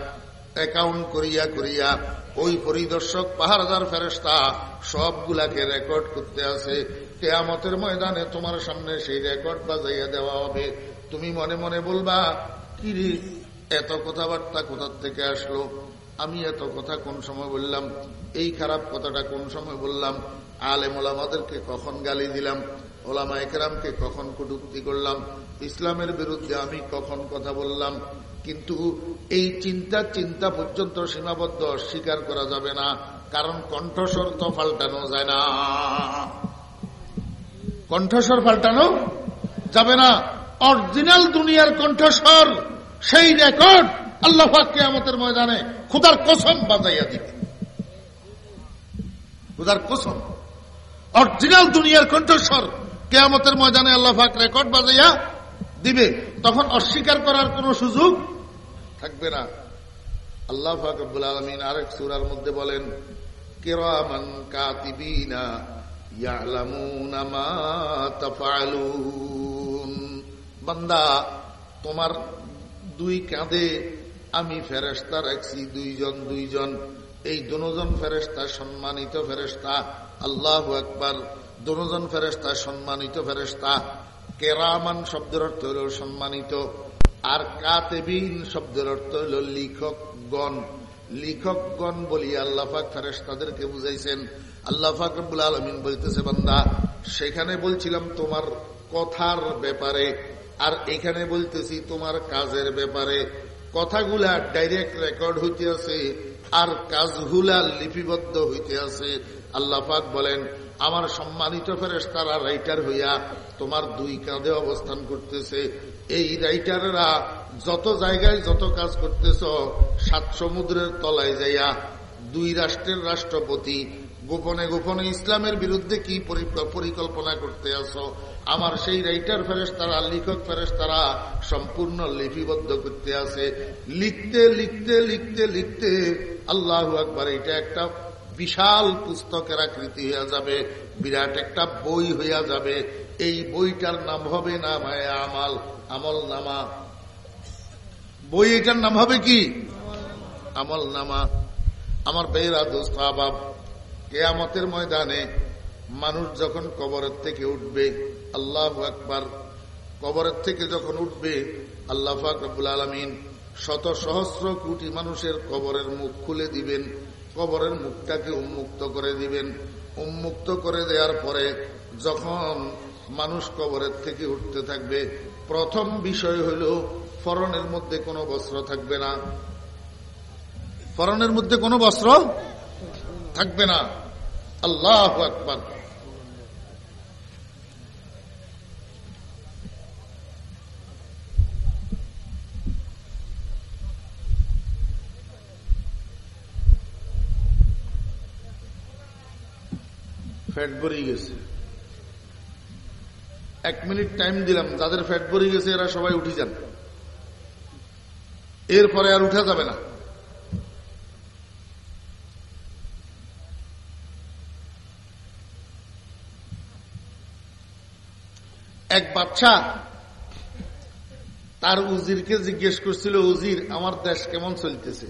অ্যাকাউন্ট করিয়া করিয়া ওই পরিদর্শক, পাহাড়দার ফেরেস্তা সবগুলাকে রেকর্ড করতে আছে। কেয়ামতের ময়দানে তোমার সামনে সেই রেকর্ড বাজাইয়া দেওয়া হবে। তুমি মনে মনে বলবা, কিরে, এত কথাবার্তা কোথার থেকে আসলো? আমি এত কথা কোন সময় বললাম? এই খারাপ কথাটা কোন সময় বললাম? আলেম ওলামাদেরকে কখন গালি দিলাম? ওলামা একরামকে কখন কটুক্তি করলাম? ইসলামের বিরুদ্ধে আমি কখন কথা বললাম? কিন্তু এই চিন্তা চিন্তা পর্যন্ত সীমাবদ্ধ অস্বীকার করা যাবে না, কারণ কণ্ঠস্বর তো পাল্টানো যায় না। কণ্ঠস্বর পাল্টানো যাবে না। অরিজিনাল দুনিয়ার কণ্ঠস্বর, সেই রেকর্ড আল্লাহ আমাদের ময়দানে খুদার কসম বাজাইয়া দিবে। খুদার কসম। অরিজিনাল দুনিয়ার কণ্ঠস্বর কেয়ামতের ময়দানে আল্লাহ রেকর্ড বাজাইয়া দিবে, তখন অস্বীকার করার কোন সুযোগ থাকবে না। আল্লাহ ফাকবুল আলমিন আরেক সুরার মধ্যে বলেন, কেরামান কাতিবিনা বান্দা, তোমার দুই কাঁধে আমি ফেরেস্তা রাখছি দুইজন দুইজন। এই দুজন ফেরেস্তা সম্মানিত ফেরেস্তা আল্লাহ একবার দুজন ফেরেস্তা সম্মানিত ফেরেস্তা কেরামান শব্দের অর্থ হল সম্মানিত, আর কাতেবিন শব্দের অর্থ হল লিখকগণ। লিখকগণ বলি আল্লাহাক ফেরেস্তাদেরকে বুঝাইছেন। আল্লাহাক রব্বুল আলমিন বলতেছে, বান্দা, সেখানে বলছিলাম তোমার কথার ব্যাপারে, আর এখানে বলতেছি তোমার কাজের ব্যাপারে। কথাগুলা ডাইরেক্ট রেকর্ড হইতে আছে আর কাজগুলা লিপিবদ্ধ হইতে আছে আল্লাহ পাক বলেন আমার সম্মানিত ফেরেস তারা রাইটার হইয়া তোমার দুই কাঁধে অবস্থান করতেছে। এই রাইটাররা যত জায়গায় যত কাজ করতেছ, সাত সমুদ্রের তলায় যাইয়া দুই রাষ্ট্রের রাষ্ট্রপতি গোপনে গোপনে ইসলামের বিরুদ্ধে কি পরিকল্পনা করতে আসো আমার সেই রাইটার ফেরেস তারা লিখক ফেরেস তারা সম্পূর্ণ লিপিবদ্ধ করতে আছে। লিখতে লিখতে লিখতে লিখতে আল্লাহ আকবার, এটা একটা বিশাল পুস্তকের আকৃতি হইয়া যাবে, বিরাট একটা বই হইয়া যাবে। এই বইটার নাম হবে না মায়া আমাল আমল নামা বই এটার নাম হবে কি? আমল নামা আমার বেহরা দোস্ত আবাব, কেয়ামতের ময়দানে মানুষ যখন কবরের থেকে উঠবে, আল্লাহ আকবার, কবরের থেকে যখন উঠবে, আল্লাহ ফাকবুল আলমিন শত সহস্র কোটি মানুষের কবরের মুখ খুলে দিবেন। কবরের মুখটাকে উন্মুক্ত করে দিবেন। উন্মুক্ত করে দেওয়ার পরে যখন মানুষ কবরের থেকে উঠতে থাকবে, প্রথম বিষয় হল ফরনের মধ্যে কোনো বস্ত্র থাকবে না। ফরনের মধ্যে কোনো বস্ত্র থাকবে না। আল্লাহ আকবর। ফ্যাট ভরে গেছে। এক মিনিট টাইম দিলাম, যাদের ফ্যাট ভরে গেছে এরা সবাই উঠে যান। এরপরে আর উঠা যাবে না। এক বাচ্চা তার উজিরকে জিজ্ঞেস করছিল, উজির, আমার দেশ কেমন চলতেছে?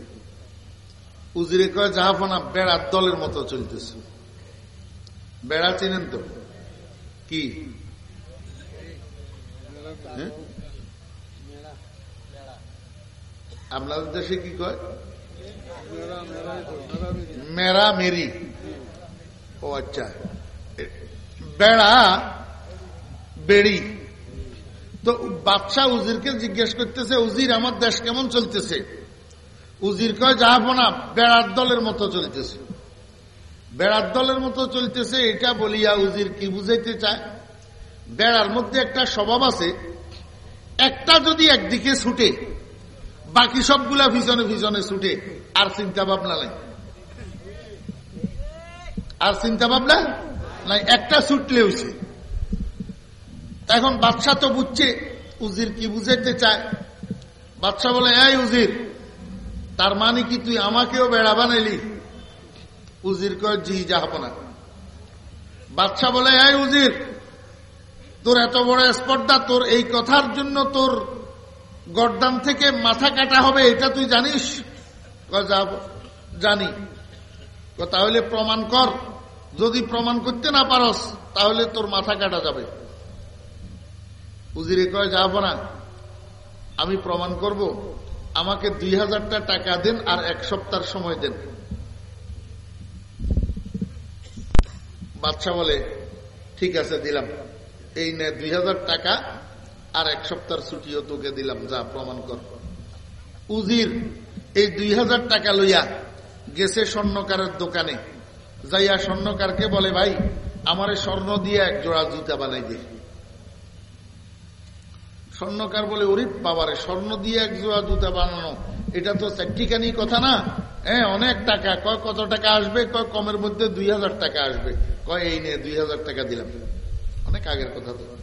উজিরে কয় জাহাফনা বেড়ার দলের মতো চলতেছে। বেড়া চিনেন তো? কি? হ্যাঁ? আপনাদের দেশে কি কয়? মেরা মেরি ও আচ্ছা। বেড়া, বেড়ি। তো বাদশাহ উজিরকে জিজ্ঞেস করতেছে, উজির, আমার দেশ কেমন চলতেছে? উজির কয় যাব না বেড়ার দলের মতো চলতেছে। বেড়ার দলের মতো চলতেছে, এটা বলিয়া উজির কি বুঝাইতে চায়? বেড়ার মধ্যে একটা স্বভাব আছে, একটা যদি একদিকে ছুটে, বাকি সবগুলা ভিজনে ভিজনে ছুটে, আর চিন্তা ভাবনা নাই। আর চিন্তা ভাবনা নাই, একটা ছুটলে হয়েছে এখন বাদশাহ তো বুঝছে, উজির কি বুঝাইতে চায়? বাদশাহ বলে, এই উজির, তার মানে কি তুই আমাকেও বেড়া বানাইলি? উজির কয়, জি যাহাব না। বাদশাহ বলে, এই উজির, তোর এত বড় স্পর্ধা, তোর এই কথার জন্য তোর গরদান থেকে মাথা কাটা হবে, এটা তুই জানিস? জানি। তাহলে প্রমাণ কর। যদি প্রমাণ করতে না পারস, তাহলে তোর মাথা কাটা যাবে। উজিরে কয় যাব না, আমি প্রমাণ করব। আমাকে দুই হাজারটা টাকা দেন আর এক সপ্তাহ সময় দেন। বাচ্চা বলে, ঠিক আছে, দিলাম। এই নে দুই হাজার টাকা আর এক সপ্তাহ ছুটিও তোকে দিলাম, যা প্রমাণ কর। উজির এই দুই হাজার টাকা লইয়া গেছে স্বর্ণকারের দোকানে। যাইয়া স্বর্ণকারকে বলে, ভাই, আমারে স্বর্ণ দিয়ে এক জোড়া জুতা বানাই দে। স্বর্ণকার বলে, ওরে বাবারে, স্বর্ণ দিয়ে এক জোড়া জুতা বানানো, এটা তো চারটিখানি কথা না? হ্যাঁ অনেক টাকা। কয় কত টাকা আসবে, কয় কমের মধ্যে দুই হাজার টাকা আসবে। কয়, এই নিয়ে দুই হাজার টাকা দিলাম। অনেক আগের কথা তো।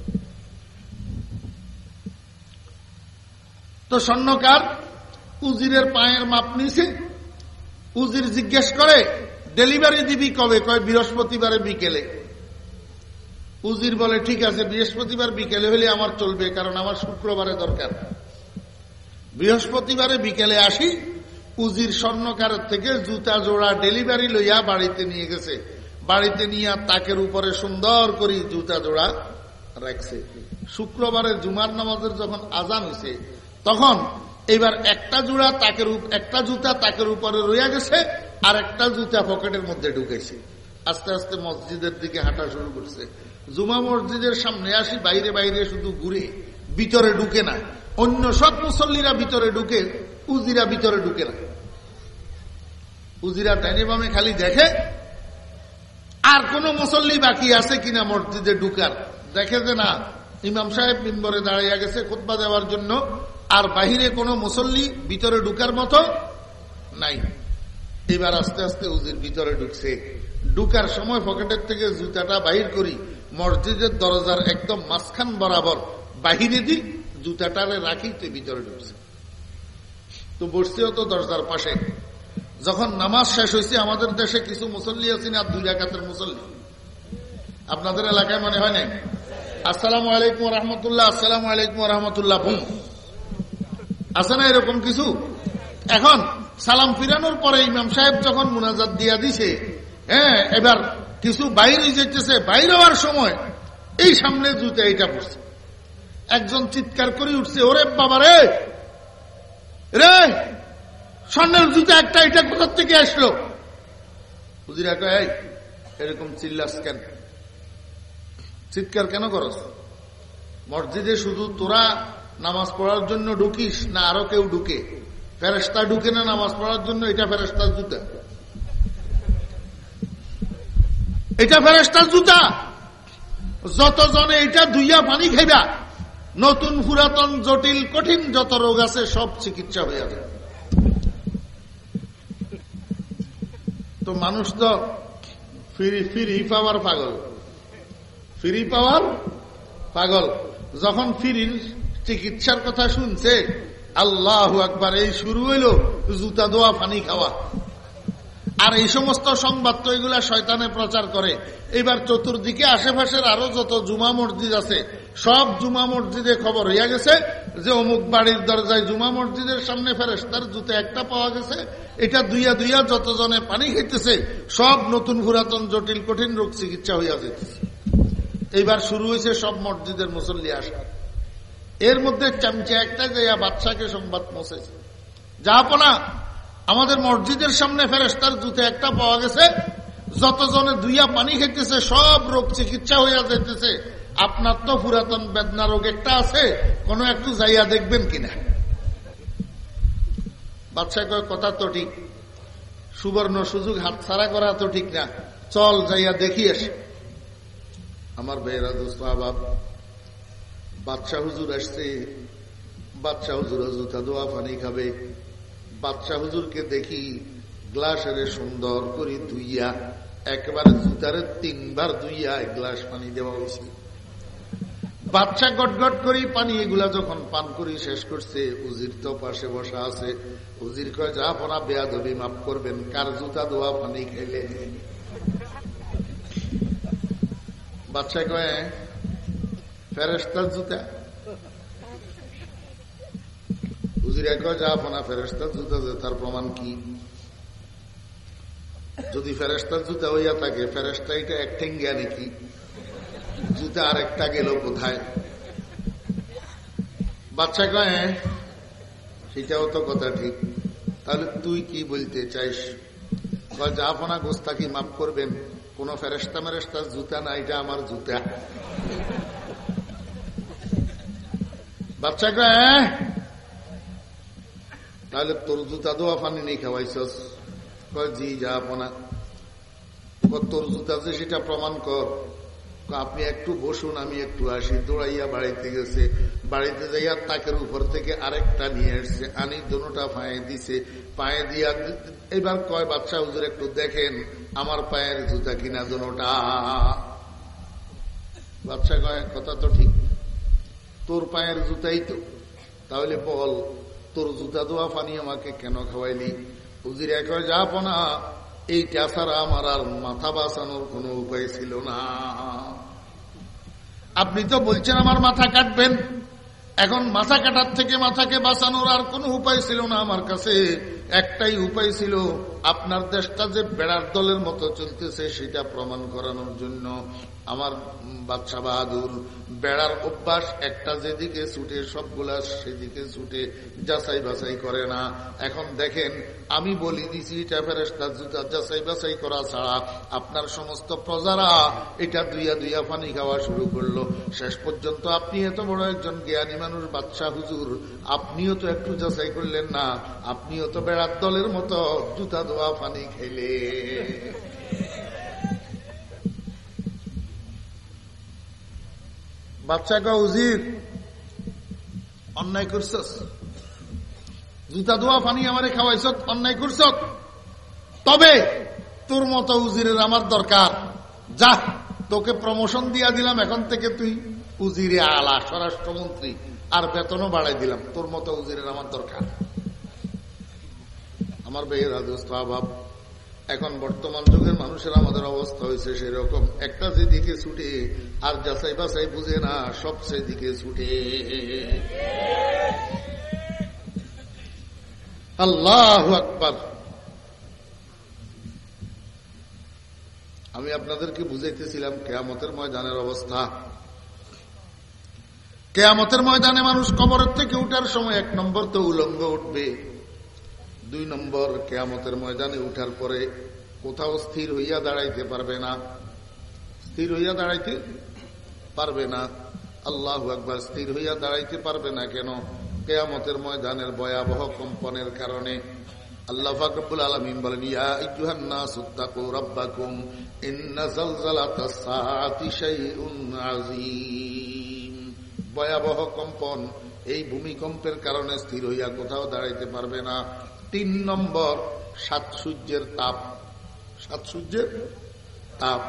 তো স্বর্ণকার উজিরের পায়ের মাপ নিছে। উজির জিজ্ঞেস করে ডেলিভারি দিবি কবে? কয়, বৃহস্পতিবারে বিকেলে। উজির বলে, ঠিক আছে, বৃহস্পতিবার বিকেলে হলে আমার চলবে, কারণ আমার শুক্রবারে দরকার। বৃহস্পতিবারে বিকেলে আসি উজির স্বর্ণকারের থেকে জুতা জোড়া ডেলিভারি লইয়া বাড়িতে নিয়ে গেছে। বাড়িতে নিয়ে তাকের উপরে সুন্দর করে জুতা জোড়া রাখছে। শুক্রবারে জুমার নামাজের যখন আজান হয়েছে তখন এবার একটা জোড়া তাকের একটা জুতা তাকের উপরে রইয়া গেছে, আর একটা জুতা পকেটের মধ্যে ঢুকেছে আস্তে আস্তে মসজিদের দিকে হাঁটা শুরু করছে। জুমা মসজিদের সামনে আসি, বাইরে বাইরে শুধু ঘুরে, ভিতরে ঢুকে না। অন্য সব মুসল্লিরা ভিতরে ঢুকে, উজিরা ভিতরে ঢুকে না। উজিরা ডাইনে বামে খালি দেখে, আর কোন মুসল্লি বাকি আছে কিনা মসজিদে ঢুকার। দেখে যে না, ইমাম সাহেব মিম্বরে দাঁড়িয়ে গেছে খোদবা দেওয়ার জন্য, আর বাহিরে কোনো মুসল্লি ভিতরে ঢুকার মতো নাই। এবার আস্তে আস্তে উজির ভিতরে ঢুকছে। ঢুকার সময় পকেটের থেকে জুতাটা বাহির করি, মসজিদের দরজার একদম মাঝখান বরাবর বাহিরে দিই, জুতাটারে রাখি, তো ভিতরে ঢুকছে। তো বসছেও তো দরজার পাশে। যখন নামাজ শেষ হয়েছে, আমাদের দেশে কিছু মুসল্লি আছেন আর দুই রাকাতের মুসল্লি। আপনাদের এলাকায় মনে হয় নাই? আসসালামু আলাইকুম রহমতুল্লাহ, আসসালামু আলাইকুম রহমতুল্লাহ ভুম আছে না এরকম কিছু? এখন সালাম ফিরানোর পরে ইমাম সাহেব যখন মুনাজাত দিয়া দিছে হ্যাঁ এবার কিছু বাইরে যেতেছে বাইরে হওয়ার সময় এই সামনে জুতে এইটা পড়ছে। একজন চিৎকার করে উঠছে, ওরে বাবা রে রে! স্বর্ণের জুতা একটা, এটা কোথার থেকে আসলো? বুঝিরা কয় এরকম চিল্লাস কেন? চিৎকার কেন করস? মসজিদে শুধু তোরা নামাজ পড়ার জন্য ঢুকিস না আরও কেউ ঢুকে? ফেরেস্তা ঢুকে না নামাজ পড়ার জন্য? এটা ফেরেস্তার জুতা। এটা ফেরেস্তার জুতা। যত জনে এটা দুইয়া পানি খাইবা, নতুন পুরাতন, জটিল, কঠিন যত রোগ আছে সব চিকিৎসা হয়ে যাবে তো মানুষ তো ফিরি ফিরি পাওয়ার পাগল। ফিরি পাওয়ার পাগল। যখন ফিরির চিকিৎসার কথা শুনছে, আল্লাহ একবার এই শুরু হইল জুতা দোয়া পানি খাওয়া। আর এই সমস্ত সংবাদ তো এগুলা শয়তানে প্রচার করে। এবার চতুর্দিকে আশেপাশের আরও যত জুমা মসজিদ আছে, সব জুমা মসজিদে খবর হইয়া গেছে যে অমুক বাড়ির দরজায় জুমা মসজিদের সামনে ফেরেস্তার জুতে একটা পাওয়া গেছে, এটা দুইয়া দুইয়া যতজনে পানি খেতেছে সব নতুন পুরাতন জটিল কঠিন রোগ চিকিৎসা হইয়া যেতেছে এইবার শুরু হয়েছে সব মসজিদের মুসল্লি আসা। এর মধ্যে চামচা একটা যাইয়া বাচ্চাকে সংবাদ পৌঁছেছে। যা না আমাদের মসজিদের সামনে ফেরেস্তার জুতে একটা পাওয়া গেছে, যতজনে দুইয়া পানি খেতেছে সব রোগ চিকিৎসা হইয়া যেতেছে আপনার তো পুরাতন বেদনা রোগ একটা আছে, কোন একটু যাইয়া দেখবেন কিনা? বাচ্চা কয়, কথা তো ঠিক। সুবর্ণ সুযোগ হাত ছাড়া করা তো ঠিক না। চল যাইয়া দেখি আসে। আমার বেহরা দোস্ত বাচ্চা হুজুর আসছে। বাচ্চা হুজুর জুতা দোয়া পানি খাবে। বাচ্চা হুজুরকে দেখি গ্লাসের সুন্দর করে ধুইয়া, একবারে জুতারে তিনবার ধুইয়া গ্লাস পানি দেওয়া উচিত বাচ্চা গটগট করি, পানি এগুলা যখন পান করি, শেষ করছে, উজির তো পাশে বসা আছে। উজির কয়, যা পনা বেয়া ধবি মাফ করবেন, কার জুতা দোয়া পানি খেলে বাচ্চা কয় ফেরেস্তার জুতা? হুজুর এক যা আপনা ফেরেস্তার জুতা তার প্রমাণ কি? যদি ফেরেস্তার জুতা হইয়া থাকে ফেরেস্তা এটা এক নাকি? জুতা আরেকটা গেল কোথায় বাচ্চা কয়ে সেটাও তো কথা ঠিক তাহলে তুই কি বলতে চাইস যা আপনা গোস্তাকি মাফ করবেন কোন ফেরেস্তা মেরেস্তার জুতা না এটা আমার জুতা বাচ্চা কয়ে তাহলে তোর জুতা দোয়া পানি নেই খাওয়াইছস জি যা আপনা তোর জুতা যে সেটা প্রমাণ কর আপনি একটু বসুন, আমি একটু আসি। দৌড়াইয়া বাড়িতে গেছে। বাড়িতে যাইয়া তাকের উপর থেকে আরেকটা নিয়ে এসছে। আনি দুটা পায়ে দিছে। পায়ে দিয়া এবার কয় বাচ্চা হুজুর, একটু দেখেন, আমার পায়ের জুতা কিনা দুটা? বাচ্চা কয়, কথা তো ঠিক। তোর পায়ের জুতাই তো। তাহলে বল, তোর জুতা দোয়া পানি আমাকে কেন খাওয়াইলি? হুজুর একবার যা পনা এইটা ছাড়া আমার আর মাথা বাঁচানোর কোনো উপায় ছিল না। আপনি তো বলছেন আমার মাথা কাটবেন। এখন মাথা কাটার থেকে মাথাকে বাঁচানোর আর কোনো উপায় ছিল না আমার কাছে। একটাই উপায় ছিল, আপনার দেশটা যে বেড়ার দলের মতো চলতেছে, সেটা প্রমাণ করানোর জন্য। আমার বাদশা বাহাদুর, বেড়ার অভ্যাস একটা যেদিকে ছুটে, সবগুলা সেদিকে ছুটে যাচাই বাছাই করে না। এখন দেখেন, আমি বলি দিছি, এটা ফেরেস্তা জুতা যাচাই বাছাই করা ছাড়া আপনার সমস্ত প্রজারা এটা দুইয়া দুইয়া পানি খাওয়া শুরু করল। শেষ পর্যন্ত আপনি এত বড় একজন জ্ঞানী মানুষ, বাদশাহ হুজুর, আপনিও তো একটু যাচাই করলেন না, আপনিও তো বেড়ার দলের মতো জুতা দোয়া পানি খেলে বাচ্চাকে উজির, অন্যায় করছ জুতা দোয়া পানি আমারে খাওয়াইছ অন্যায় করছ তবে তোর মতো উজিরের আমার দরকার। যা, তোকে প্রমোশন দিয়া দিলাম, এখন থেকে তুই উজিরে আলা, স্বরাষ্ট্রমন্ত্রী। আর বেতনও বাড়াই দিলাম, তোর মতো উজিরের আমার দরকার। আমার রাজস্ব অভাব এখন বর্তমান যুগের মানুষের আমাদের অবস্থা হয়েছে সেরকম। একটা যেদিকে ছুটে, আর যাচাই বাছাই বুঝে না, সব সেদিকে ছুটে। আল্লাহ আকবর। আমি আপনাদেরকে বুঝাইতেছিলাম, কেয়ামতের ময়দানের অবস্থা। কেয়ামতের ময়দানে মানুষ কবরের থেকে উঠার সময় এক নম্বর তো উলঙ্গ উঠবে। দুই নম্বর কেয়ামতের ময়দানে উঠার পরে কোথাও স্থির হইয়া দাঁড়াইতে পারবে না। স্থির হইয়া দাঁড়াইতে পারবে না। আল্লাহ একবার স্থির হইয়া দাঁড়াইতে পারবে না কেন? কেয়ামতের ময়দানের ভয়াবহ কম্পনের কারণে। আল্লাহ ফাকরুল আলমিন বলেন, ইয়া ইজুহান্না সুত্তাকু রব্বাকুম, ইন্না শাইউন আযীম। ভয়াবহ কম্পন, এই ভূমিকম্পের কারণে স্থির হইয়া কোথাও দাঁড়াইতে পারবে না। তিন নম্বর সাত সূর্যের তাপ। সাত সূর্যের তাপ।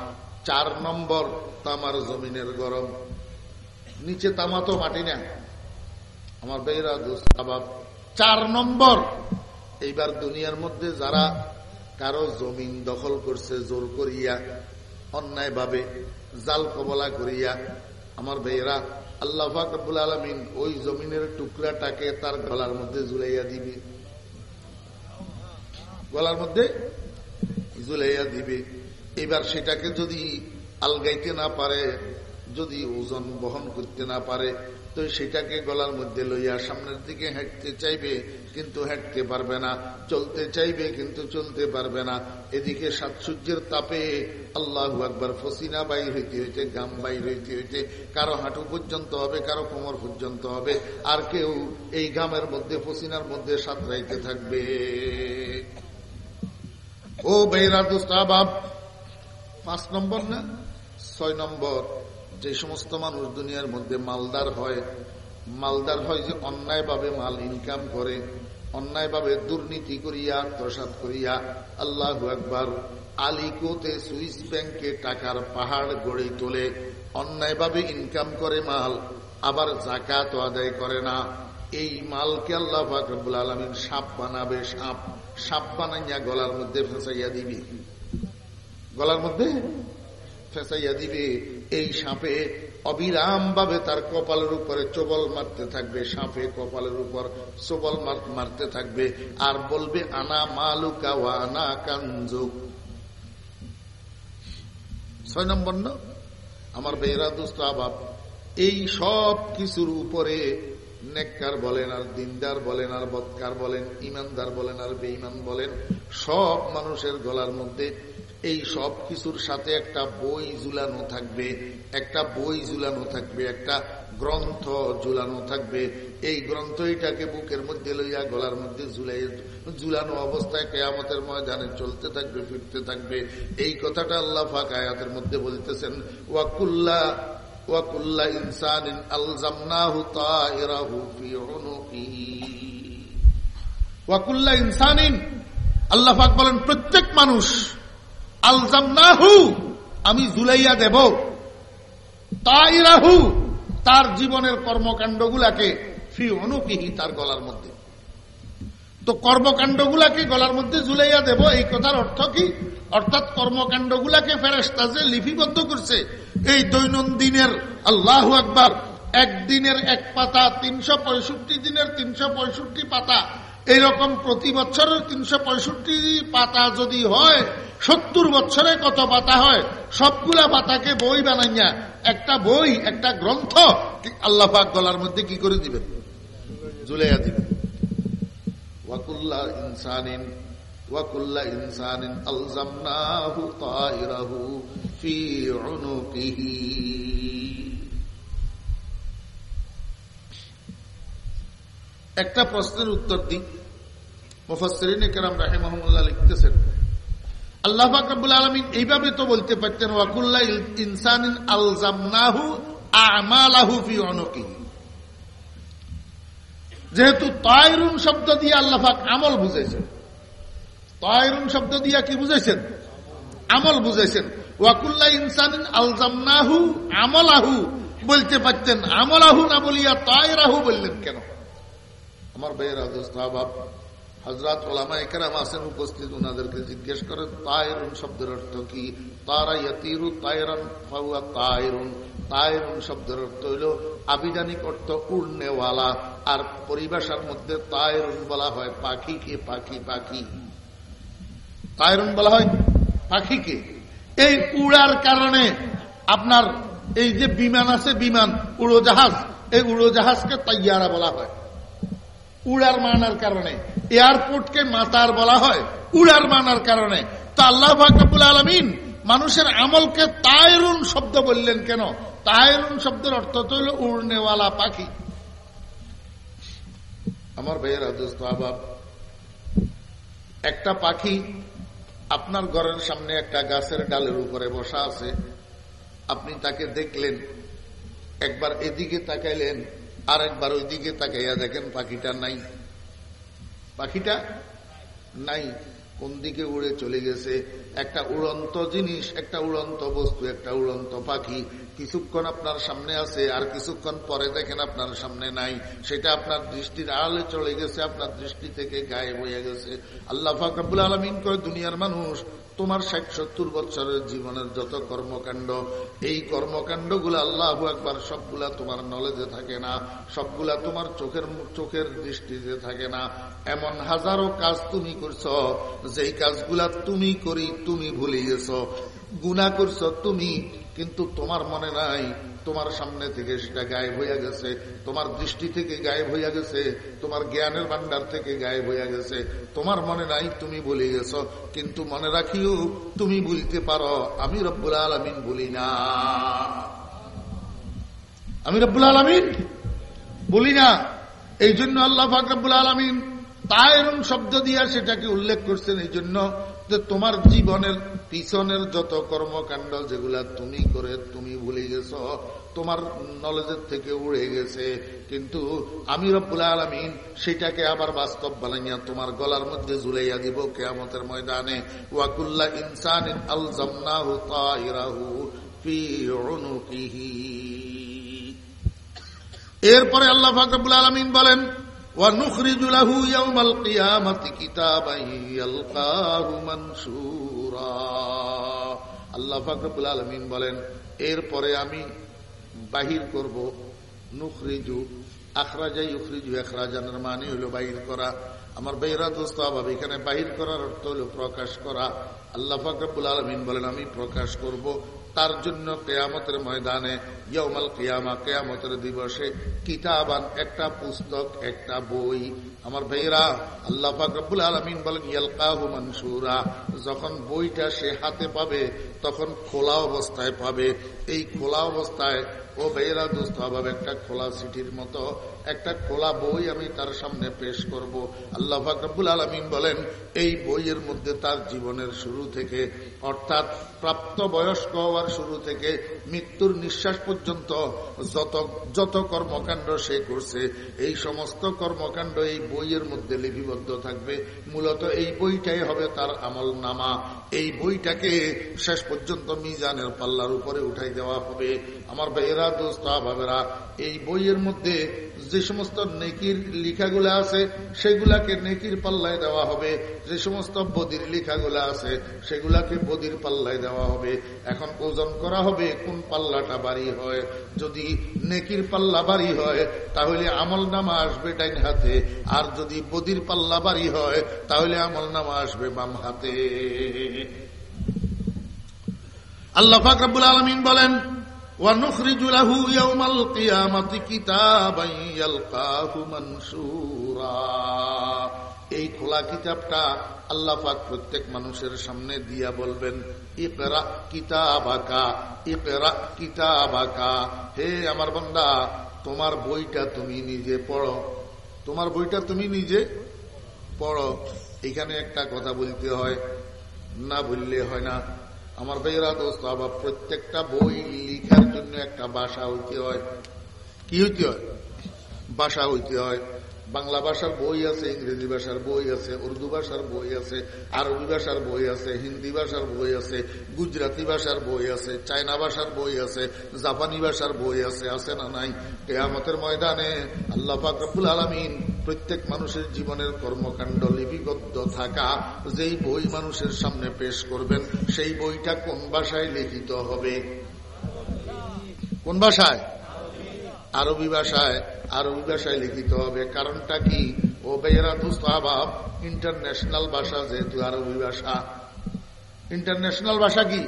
চার নম্বর তামার জমিনের গরম। নিচে তামা তো মাটি না। আমার বেহরা দুস্তাবাব চার নম্বর, এইবার দুনিয়ার মধ্যে যারা কারও জমিন দখল করছে, জোর করিয়া অন্যায় ভাবে জাল কবলা করিয়া, আমার বেয়েরা আল্লাহ আলমিন ওই জমিনের টুকরাটাকে তার গলার মধ্যে জুলাইয়া দিবে। গলার মধ্যে জুলাইয়া দিবে। এবার সেটাকে যদি আলগাইতে না পারে, যদি ওজন বহন করতে না পারে, তো সেটাকে গলার মধ্যে লইয়া সামনের দিকে হাঁটতে চাইবে, কিন্তু হাঁটতে পারবে না। চলতে চাইবে, কিন্তু চলতে পারবে না। এদিকে সাত সূর্যের তাপে আল্লাহ একবার ফসিনা বাইর হইতে হইতে, গাম বাইর হইতে হইতে, কারও হাঁটু পর্যন্ত হবে, কারও কোমর পর্যন্ত হবে। আর কেউ এই গামের মধ্যে, ফসিনার মধ্যে সাঁতরাইতে থাকবে। ও বেহরাদুস্তাবাব পাঁচ নম্বর না? ছয় নম্বর, যে সমস্ত মানুষ দুনিয়ার মধ্যে মালদার হয় মালদার হয় যে অন্যায়ভাবে মাল ইনকাম করে, অন্যায়ভাবে দুর্নীতি করিয়া আত্মসাত করিয়া, আল্লাহ একবার আলিকোতে সুইস ব্যাংকে টাকার পাহাড় গড়ে তোলে, অন্যায়ভাবে ইনকাম করে মাল, আবার জাকাত আদায় করে না। এই মালকে আল্লাহ ফাকরুল আলমিন সাপ বানাবে, সাপ সাপ বানাইয়া গলার মধ্যে ফেঁসাইয়া দিবি। গলার মধ্যে ফেঁসাইয়া দিবে। এই সাপে অবিরাম ভাবে তার কপালের উপরে চবল মারতে থাকবে। সাপে কপালের উপর চবল মারতে থাকবে। আর বলবে, আনা মালুকা ওয়া আনা কাঞ্জুক ছয় নম্বর না? আমার বেহরা দুস্ত আবাব, এই সব কিছুর উপরে নেককার বলেন আর দিনদার বলেন আর বৎকার বলেন ইমানদার বলেন আর বেইমান বলেন, সব মানুষের গলার মধ্যে এই সব কিছুর সাথে একটা বই ঝুলানো থাকবে, একটা বই ঝুলানো থাকবে, একটা গ্রন্থ ঝুলানো থাকবে। এই গ্রন্থ এটাকে বুকের মধ্যে লইয়া গলার মধ্যে ঝুলাই, ঝুলানো অবস্থায় কেয়ামতের ময়দানে চলতে থাকবে, ফিরতে থাকবে। এই কথাটা আল্লাহ ফাঁক আয়াতের মধ্যে বলতেছেন ওয়াকুল্লা ওয়াকুল্লা ইনসান আলজামনাহু তাইরাহু ফি উনুকিহি ওয়াকুল্লা ইনসানিন, আল্লাহ পাক বলেন, প্রত্যেক মানুষ আলজামনাহু, আমি জুলাইয়া দেব। তাইরাহু, তার জীবনের কর্মকাণ্ডগুলাকে ফি অনুকিহি তার গলার মধ্যে। তো কর্মকাণ্ডগুলাকে গলার মধ্যে ঝুলাইয়া দেব, এই কথার অর্থ কি? অর্থাৎ কর্মকাণ্ডগুলাকে ফেরেস্তা যে লিপিবদ্ধ করছে, এই দৈনন্দিনের আল্লাহ আকবার, একদিনের এক পাতা তিনশো পঁয়ষট্টি দিনের তিনশো পঁয়ষট্টি পাতা, এইরকম প্রতি বছরের তিনশো পঁয়ষট্টি পাতা যদি হয়, সত্তর বছরে কত পাতা হয়, সবগুলা পাতাকে বই বানাইয়া, একটা বই, একটা গ্রন্থ, আল্লাহ পাক গলার মধ্যে কি করে দিবেন? জুলাইয়া দিবেন। একটা প্রশ্নের উত্তর দিই। মুফাসসিরিন কেরাম রাহিমাহুল্লাহ লিখতেছেন, আল্লাহ ফাকরাবুল আলমিন এইভাবে তো বলতে পারতেন ওয়াকুল্লা ইনসানিন আলজামনাহু আমালাহু ফি উনুকিহি যেহেতু তয়রুন শব্দ দিয়ে আল্লাহাক আমল বুঝেছেন তয়রুন শব্দ দিয়ে কি বুঝেছেন আমল বুঝেছেন ওয়াকুল্লা ইনসান আলজামনাহু আমলাহু। বলতে পারতেন, আমলাহু না বলিয়া তয়রাহু বললেন কেন? আমার ভাইয়ের আদস্তাবাব হজরত ওলামা একরাম আছেন, উপস্থিত ওনাদেরকে জিজ্ঞেস করেন তায়রুন শব্দের অর্থ কি? তারা ইয়াতিরু তায়রান ফাউয়া তায়রুন তায়রুন শব্দের অর্থ হইল আবিধানিক অর্থ উড়নেওয়ালা। আর পরিভাষার মধ্যে তায়রুন বলা হয় পাখিকে পাখি পাখি। তায়রুন বলা হয় পাখিকে। এই উড়ার কারণে আপনার এই যে বিমান আছে বিমান, উড়োজাহাজ, এই উড়োজাহাজকে তাইয়ারা বলা হয়। উড়ার মানার কারণে। এয়ারপোর্টকে মাতার বলা হয় উড়ার মানার কারণে। তো আল্লাহ ফাকবুল আলমিন মানুষের আমলকে তায়রুন শব্দ বললেন কেন? তায়রুন শব্দের অর্থ তো হল উড়নেওয়ালা পাখি। আমার ভাইয়ের আদস্ত আবাব একটা পাখি আপনার ঘরের সামনে একটা গাছের ডালের উপরে বসা আছে, আপনি তাকে দেখলেন, একবার এদিকে তাকাইলেন আর একবার ওইদিকে তাকাইয়া দেখেন পাখিটা নাই। পাখিটা নাই। কোন দিকে উড়ে চলে গেছে? একটা উড়ন্ত জিনিস, একটা উড়ন্ত বস্তু, একটা উড়ন্ত পাখি। কিছুক্ষণ আপনার সামনে আছে, আর কিছুক্ষণ পরে দেখেন আপনার সামনে নাই। সেটা আপনার দৃষ্টির আড়ালে চলে গেছে, আপনার দৃষ্টি থেকে গায়ে হয়ে গেছে। আল্লাহ ফাকরাবুল আলমিন করে দুনিয়ার মানুষ তোমার ষাট সত্তর বছরের জীবনের যত কর্মকাণ্ড, এই কর্মকাণ্ডগুলা আল্লাহ একবার সবগুলা তোমার নলেজে থাকে না, সবগুলা তোমার চোখের চোখের দৃষ্টিতে থাকে না। এমন হাজারো কাজ তুমি করছ, যেই কাজগুলা তুমি করি, তুমি ভুলে গেছ গুণা করছ তুমি, কিন্তু তোমার মনে নাই তোমার সামনে থেকে সেটা গায়েব হইয়া গেছে, তোমার দৃষ্টি থেকে গায়েব হইয়া গেছে, তোমার জ্ঞানের ভান্ডার থেকে গায়েব হইয়া গেছে, তোমার মনে নাই তুমি বলে গেছ, কিন্তু মনে রাখিও তুমি বলতে পারো, আমি রব্বুল আলমিন বলি না। আমি রব্বুল আলমিন বলি না। এই জন্য আল্লাহ ফাকরাবুল আলমিন তায়রুন শব্দ দিয়া সেটাকে উল্লেখ করছেন এই জন্য যে তোমার জীবনের পিছনের যত কর্মকাণ্ড যেগুলা তুমি করে তুমি ভুলে গেছ তোমার নলেজের থেকে উড়ে গেছে কিন্তু আমি রব্বুল আলমিন সেটাকে আবার বাস্তব বানাইয়া তোমার গলার মধ্যে ঝুলাইয়া দিব কেয়ামতের ময়দানে ওয়াকুল্লা ইনসান আল জামনাহু তাইরাহু ফি উনুকিহি এরপরে আল্লাহ ফাকরুল আলমিন বলেন ونخرج له يوم القيامة كتابا يلقاه منشورا আল্লাহ ফাকরুল আলমিন বলেন এরপরে আমি বাহির করব। নুখরিজু, আখরাজাই উখরিজু আখরাজানের মানে হলো বাহির করা। আমার বেহরা দোস্ত অভাব এখানে বাহির করার অর্থ হলো প্রকাশ করা। আল্লাহ ফাকরাবুল আলমিন বলেন, আমি প্রকাশ করব তার জন্য কেয়ামতের ময়দানে ইয়মাল কেয়ামা, কেয়ামতের দিবসে কিতাবান, একটা পুস্তক, একটা বই। আমার ভাইরা আল্লাহ ফাকরুল আলমিন বলেন, ইয়ালকাহু মানসুরা। যখন বইটা সে হাতে পাবে, তখন খোলা অবস্থায় পাবে। এই খোলা অবস্থায় ও ভাইয়েরা দোস্ত অভাবে একটা খোলা সিটির মতো, একটা খোলা বই আমি তার সামনে পেশ করব। আল্লাহ ফাকরুল আলমিন বলেন, এই বইয়ের মধ্যে তার জীবনের শুরু থেকে, অর্থাৎ প্রাপ্ত বয়স্ক হওয়ার শুরু থেকে মৃত্যুর নিঃশ্বাস পর্যন্ত যত যত কর্মকাণ্ড সে করছে, এই সমস্ত কর্মকাণ্ড এই বইয়ের মধ্যে লিপিবদ্ধ থাকবে। মূলত এই বইটাই হবে তার আমল নামা। এই বইটাকে শেষ পর্যন্ত মিজানের পাল্লার উপরে উঠাই দেওয়া হবে। আমার ভাইয়েরা, দোস্ত ভাবেরা এই বইয়ের মধ্যে যে সমস্ত নেকির লিখাগুলো আছে, সেগুলাকে নেকির পাল্লায় দেওয়া হবে। যে সমস্ত বদির লিখাগুলো আছে, সেগুলাকে বদির পাল্লায় দেওয়া হবে। এখন ওজন করা হবে কোন পাল্লাটা বাড়ি হয়। যদি নেকির পাল্লা বাড়ি হয়, তাহলে আমল নামা আসবে ডাইন হাতে। আর যদি বদির পাল্লা বাড়ি হয়, তাহলে আমল নামা আসবে বাম হাতে। আল্লাহ ফাকরাবুল আলমিন বলেন ونخرج له يوم القيامة كتابا يلقاه منشورا এই খোলা কিতাবটা আল্লাহ পাক প্রত্যেক মানুষের সামনে দিয়া বলবেন ইকরা কিতাবাকা ইকরা কিতাবাকা হে আমার বন্দা তোমার বইটা তুমি নিজে পড়ো তোমার বইটা তুমি নিজে পড়ো এখানে একটা কথা বলতে হয় না বললে হয় না আমার ভাইয়েরা, দোস্ত, আবার প্রত্যেকটা বই লিখার জন্য একটা বাসা হইতে হয়। কি হইতে হয়? বাসা হইতে হয়। বাংলা ভাষার বই আছে, ইংরেজি ভাষার বই আছে, উর্দু ভাষার বই আছে, আরবি ভাষার বই আছে, হিন্দি ভাষার বই আছে গুজরাটি ভাষার বই আছে, চায়না ভাষার বই আছে, জাপানি ভাষার বই আছে আছে না নাই? কেয়ামতের ময়দানে আল্লাহ ফাকরুল আলমিন প্রত্যেক মানুষের জীবনের কর্মকাণ্ড লিপিবদ্ধ থাকা যেই বই মানুষের সামনে পেশ করবেন, সেই বইটা কোন ভাষায় লিখিত হবে? কোন ভাষায়? আরবি ভাষায়। আরবি ভাষায় লিখিত হবে, কারণটা কি? ও বেয়েরা দুস্তাবাব ইন্টারন্যাশনাল ভাষা যেহেতু আরবি ভাষা। ইন্টারন্যাশনাল ভাষা কি?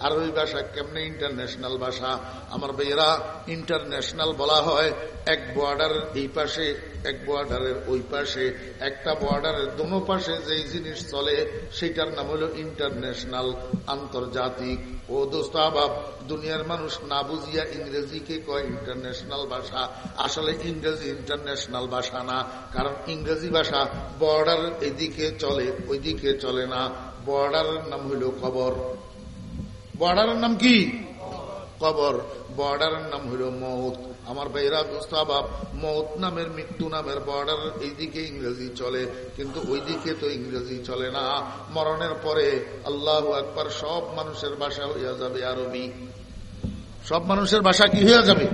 আরবি ভাষা কেমনে ইন্টারন্যাশনাল ভাষা? আমার বেয়েরা ইন্টারন্যাশনাল বলা হয় এক বর্ডার এই পাশে এক বর্ডারের ওই পাশে, একটা বর্ডারের দোনো পাশে যেই জিনিস চলে সেটার নাম হলো ইন্টারন্যাশনাল আন্তর্জাতিক। ও দোস্তাবাব দুনিয়ার মানুষ না বুঝিয়া ইংরেজিকে কয় ইন্টারন্যাশনাল ভাষা? আসলে ইংরেজি ইন্টারন্যাশনাল ভাষা না, কারণ ইংরেজি ভাষা বর্ডার এদিকে চলে, ওইদিকে চলে না। বর্ডারের নাম হইল খবর বর্ডারের নাম কি? কবর। বর্ডারের নাম হইল মৌত। আমার ভাইরা দোস্তাবাব মৌত নামের মৃত্যু নামের বর্ডার এইদিকে ইংরেজি চলে, কিন্তু ওইদিকে তো ইংরেজি চলে না। মরণের পরে আল্লাহ একবার সব মানুষের ভাষা হইয়া যাবে আরবি। সব মানুষের ভাষা কি হইয়া যাবে?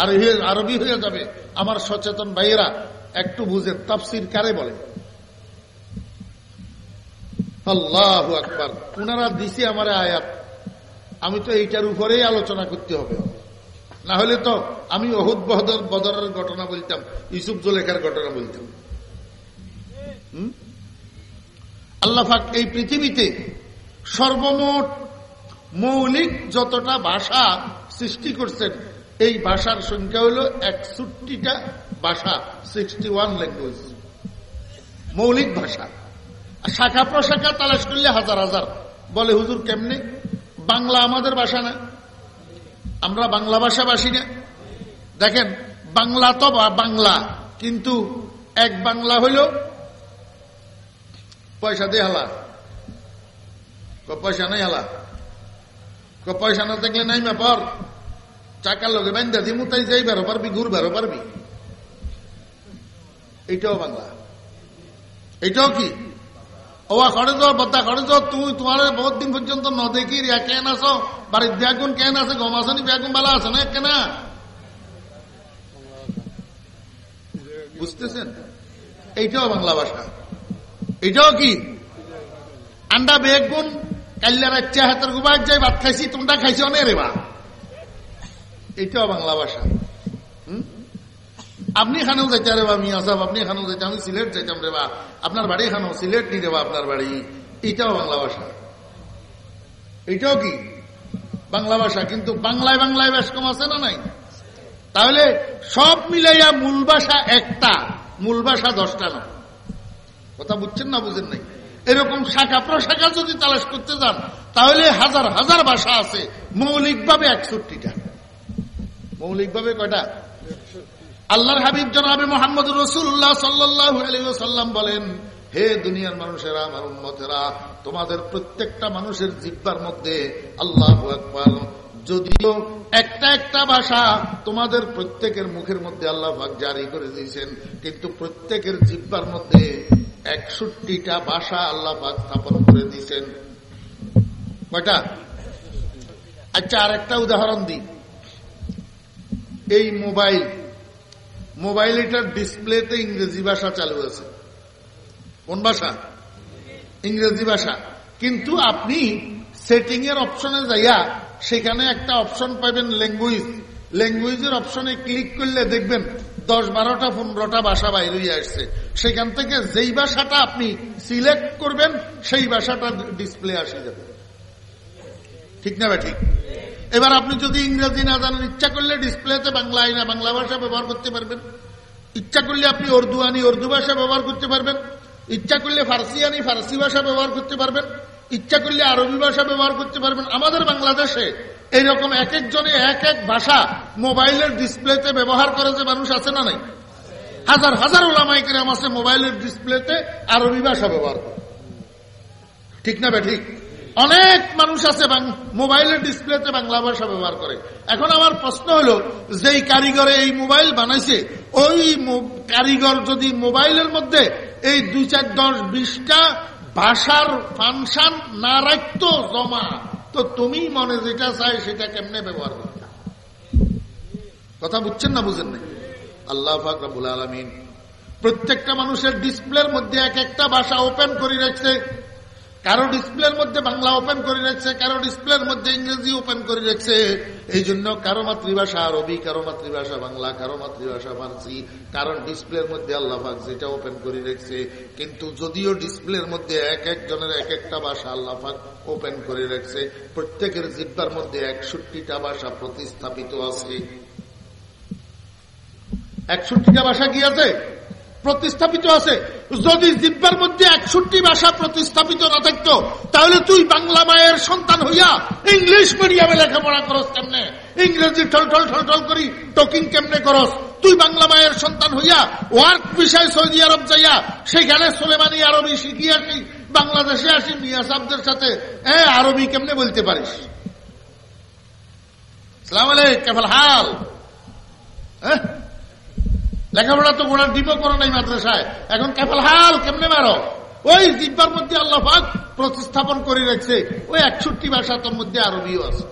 আর আরবি হইয়া যাবে। আমার সচেতন ভাইয়েরা, একটু বুঝে, তাফসির কারে বলে? আল্লাহ আকবার। উনারা দিছে আমার আয়াত। আমি তো এইটার উপরেই আলোচনা করতে হবে। না হলে তো আমি অহুদ বহদর বদরের ঘটনা বলতাম ইসুফ জোলেখার ঘটনা বলতাম। আল্লাহাক এই পৃথিবীতে সর্বমোট মৌলিক যতটা ভাষা সৃষ্টি করছেন, এই ভাষার সংখ্যা হল একষট্টিটা ভাষা সিক্সটি ওয়ান ল্যাঙ্গুয়েজ মৌলিক ভাষা। শাখা প্রশাখা তালাশ করলে হাজার হাজার। বলে হুজুর কেমনে? বাংলা আমাদের ভাষা না। আমরা বাংলা ভাষাভাষী না। দেখেন, বাংলা তো বাংলা, কিন্তু এক বাংলা হইল পয়সা দিয়ে হালা। পয়সা নাই হালা। পয়সা না থাকলে নাই ব্যাপার চাকার লগে বাইন্দা দিমু, তাই যাই বেরো পারবি ঘুর বেরো পারবি। এইটাও বাংলা। এইটাও কি? ওয়া খড়ে যাও বদ্দা তুমি তোমার বহুত দিন পর্যন্ত ন দেখি রিয়া কেন আসো? বাড়ির ব্যাগুন কেন আছে গম আসনি ব্যাগুন বেলা আছে না কেন? বুঝতেছেন? এইটাও বাংলা ভাষা। এটাও কি? আন্ডা বেগুন কাল্লা রাচ্চা হাতের গুবাক যাই ভাত খাইছি, তোমরা খাইছো নে রে বা? এটাও বাংলা ভাষা? আপনি এখানেও যাইতে রে বা মিয়া সাহেব, আপনি এখানেও যাইতে, আমি সিলেট যাইতাম রে বা। আপনার বাড়ি এখানেও, সিলেট নি রে বা আপনার বাড়ি। এটাও বাংলা ভাষা। এটাও কি? বাংলা ভাষা, কিন্তু বাংলায় বাংলায় বেশ কম আছে না নাই? তাহলে সব মিলাইয়া মূল ভাষা একটা, মূল ভাষা দশটা না। কথা বুঝছেন না বুঝেন নাই? এরকম শাখা প্রশাখা যদি তালাশ করতে যান, তাহলে হাজার হাজার ভাষা আছে, মৌলিকভাবে একষট্টিটা। মৌলিকভাবে কয়টা? আল্লাহর হাবিব জনাবে মোহাম্মদ রসুল্লাহ সাল্লাম বলেন, হে দুনিয়ার মানুষেরা, আমার তোমাদের প্রত্যেকটা মানুষের জিব্বার মধ্যে আল্লাহ যদিও একটা একটা ভাষা তোমাদের প্রত্যেকের মুখের মধ্যে আল্লাহ জারি করে দিয়েছেন, কিন্তু প্রত্যেকের জিব্বার মধ্যে একষট্টিটা ভাষা আল্লাহ স্থাপন করে দিয়েছেন। কয়টা? আচ্ছা আর একটা উদাহরণ দিই। এই মোবাইল মোবাইল এটার ডিসপ্লেতে ইংরেজি ভাষা চালু আছে। কোন ভাষা? ইংরেজি ভাষা। কিন্তু আপনি সেটিং এর অপশনে যাইয়া সেখানে একটা অপশন পাবেন ল্যাঙ্গুয়েজ। ল্যাঙ্গুয়েজের অপশনে ক্লিক করলে দেখবেন দশ বারোটা, পনেরোটা ভাষা বাইরে আসছে। সেখান থেকে যেই ভাষাটা আপনি সিলেক্ট করবেন, সেই ভাষাটা ডিসপ্লে আসে যাবে। ঠিক না ঠিক? এবার আপনি যদি ইংরেজি না জানেন, ইচ্ছা করলে ডিসপ্লেতে বাংলা আইনা বাংলা ভাষা ব্যবহার করতে পারবেন। ইচ্ছা করলে আপনি উর্দু আনি, উর্দু ভাষা ব্যবহার করতে পারবেন। ইচ্ছা করলে ফার্সি আনি, ফার্সি ভাষা ব্যবহার করতে পারবেন। ইচ্ছা করলে আরবি ভাষা ব্যবহার করতে পারবেন। আমাদের বাংলাদেশে এইরকম এক একজনে এক এক ভাষা মোবাইলের ডিসপ্লেতে ব্যবহার করে যে মানুষ আছে না নাই? হাজার হাজার ওলামাইকেরাম আছে মোবাইলের ডিসপ্লেতে আরবি ভাষা ব্যবহার করে। ঠিক না বে ঠিক? অনেক মানুষ আছে মোবাইলের ডিসপ্লেতে বাংলা ভাষা ব্যবহার করে। এখন আমার প্রশ্ন হলো, যেই কারিগরে এই মোবাইল বানাইছে, ওই কারিগর যদি মোবাইলের মধ্যে এই দুই চার দশ বিশটা ভাষার ফাংশন না রাখতো জমা, তো তুমি মনে যেটা চাই সেটা কেমনে ব্যবহার করতে? কথা বুঝছেন না বুঝেন নাই? আল্লাহ আলমিন প্রত্যেকটা মানুষের ডিসপ্লের মধ্যে এক একটা ভাষা ওপেন করে রাখছে কারও ডিসপ্লের মধ্যে বাংলা ওপেন করে রাখছে, কারও ডিসপ্লের মধ্যে ইংরেজি ওপেন করে রাখছে। এই জন্য কারও মাতৃভাষা আরবি, কারও মাতৃভাষা বাংলা, কারও মাতৃভাষা ফার্সি কারণ ডিসপ্লের মধ্যে আল্লাহাক যেটা ওপেন করে রাখছে। কিন্তু যদিও ডিসপ্লের মধ্যে এক একজনের এক একটা ভাষা আল্লাহাক ওপেন করে রাখছে, প্রত্যেকের জিব্বার মধ্যে একষট্টিটা ভাষা প্রতিস্থাপিত আছে। একষট্টিটা ভাষা কি আছে? প্রতিস্থাপিত আছে। যদি জিব্বার মধ্যে একষট্টি ভাষা প্রতিস্থাপিত না থাকতো, তাহলে তুই বাংলা মায়ের সন্তান হইয়া ইংলিশ মিডিয়ামে লেখাপড়া করস কেমনে? ইংরেজি ঠল ঠল ঠল ঠল করি টকিং কেমনে করস? তুই বাংলা মায়ের সন্তান হইয়া ওয়ার্ক বিষয় সৌদি আরব যাইয়া, সেখানে সোলেমানি আরবি শিখিয়ে আসি বাংলাদেশে আসি মিয়া সাহদের সাথে? এ, আরবি কেমনে বলতে পারিস? সালাম আলাইক কেবল হাল? হ্যাঁ? লেখাপড়া তো গোড়ার ডিপও করো নাই মাদ্রাসায়। এখন কেবল হাল কেমনে মারো? ওই জিব্বার মধ্যে আল্লাহ প্রতিস্থাপন করে রেখেছে। ওই একষট্টি ভাষা তোর মধ্যে আরবিও আছে।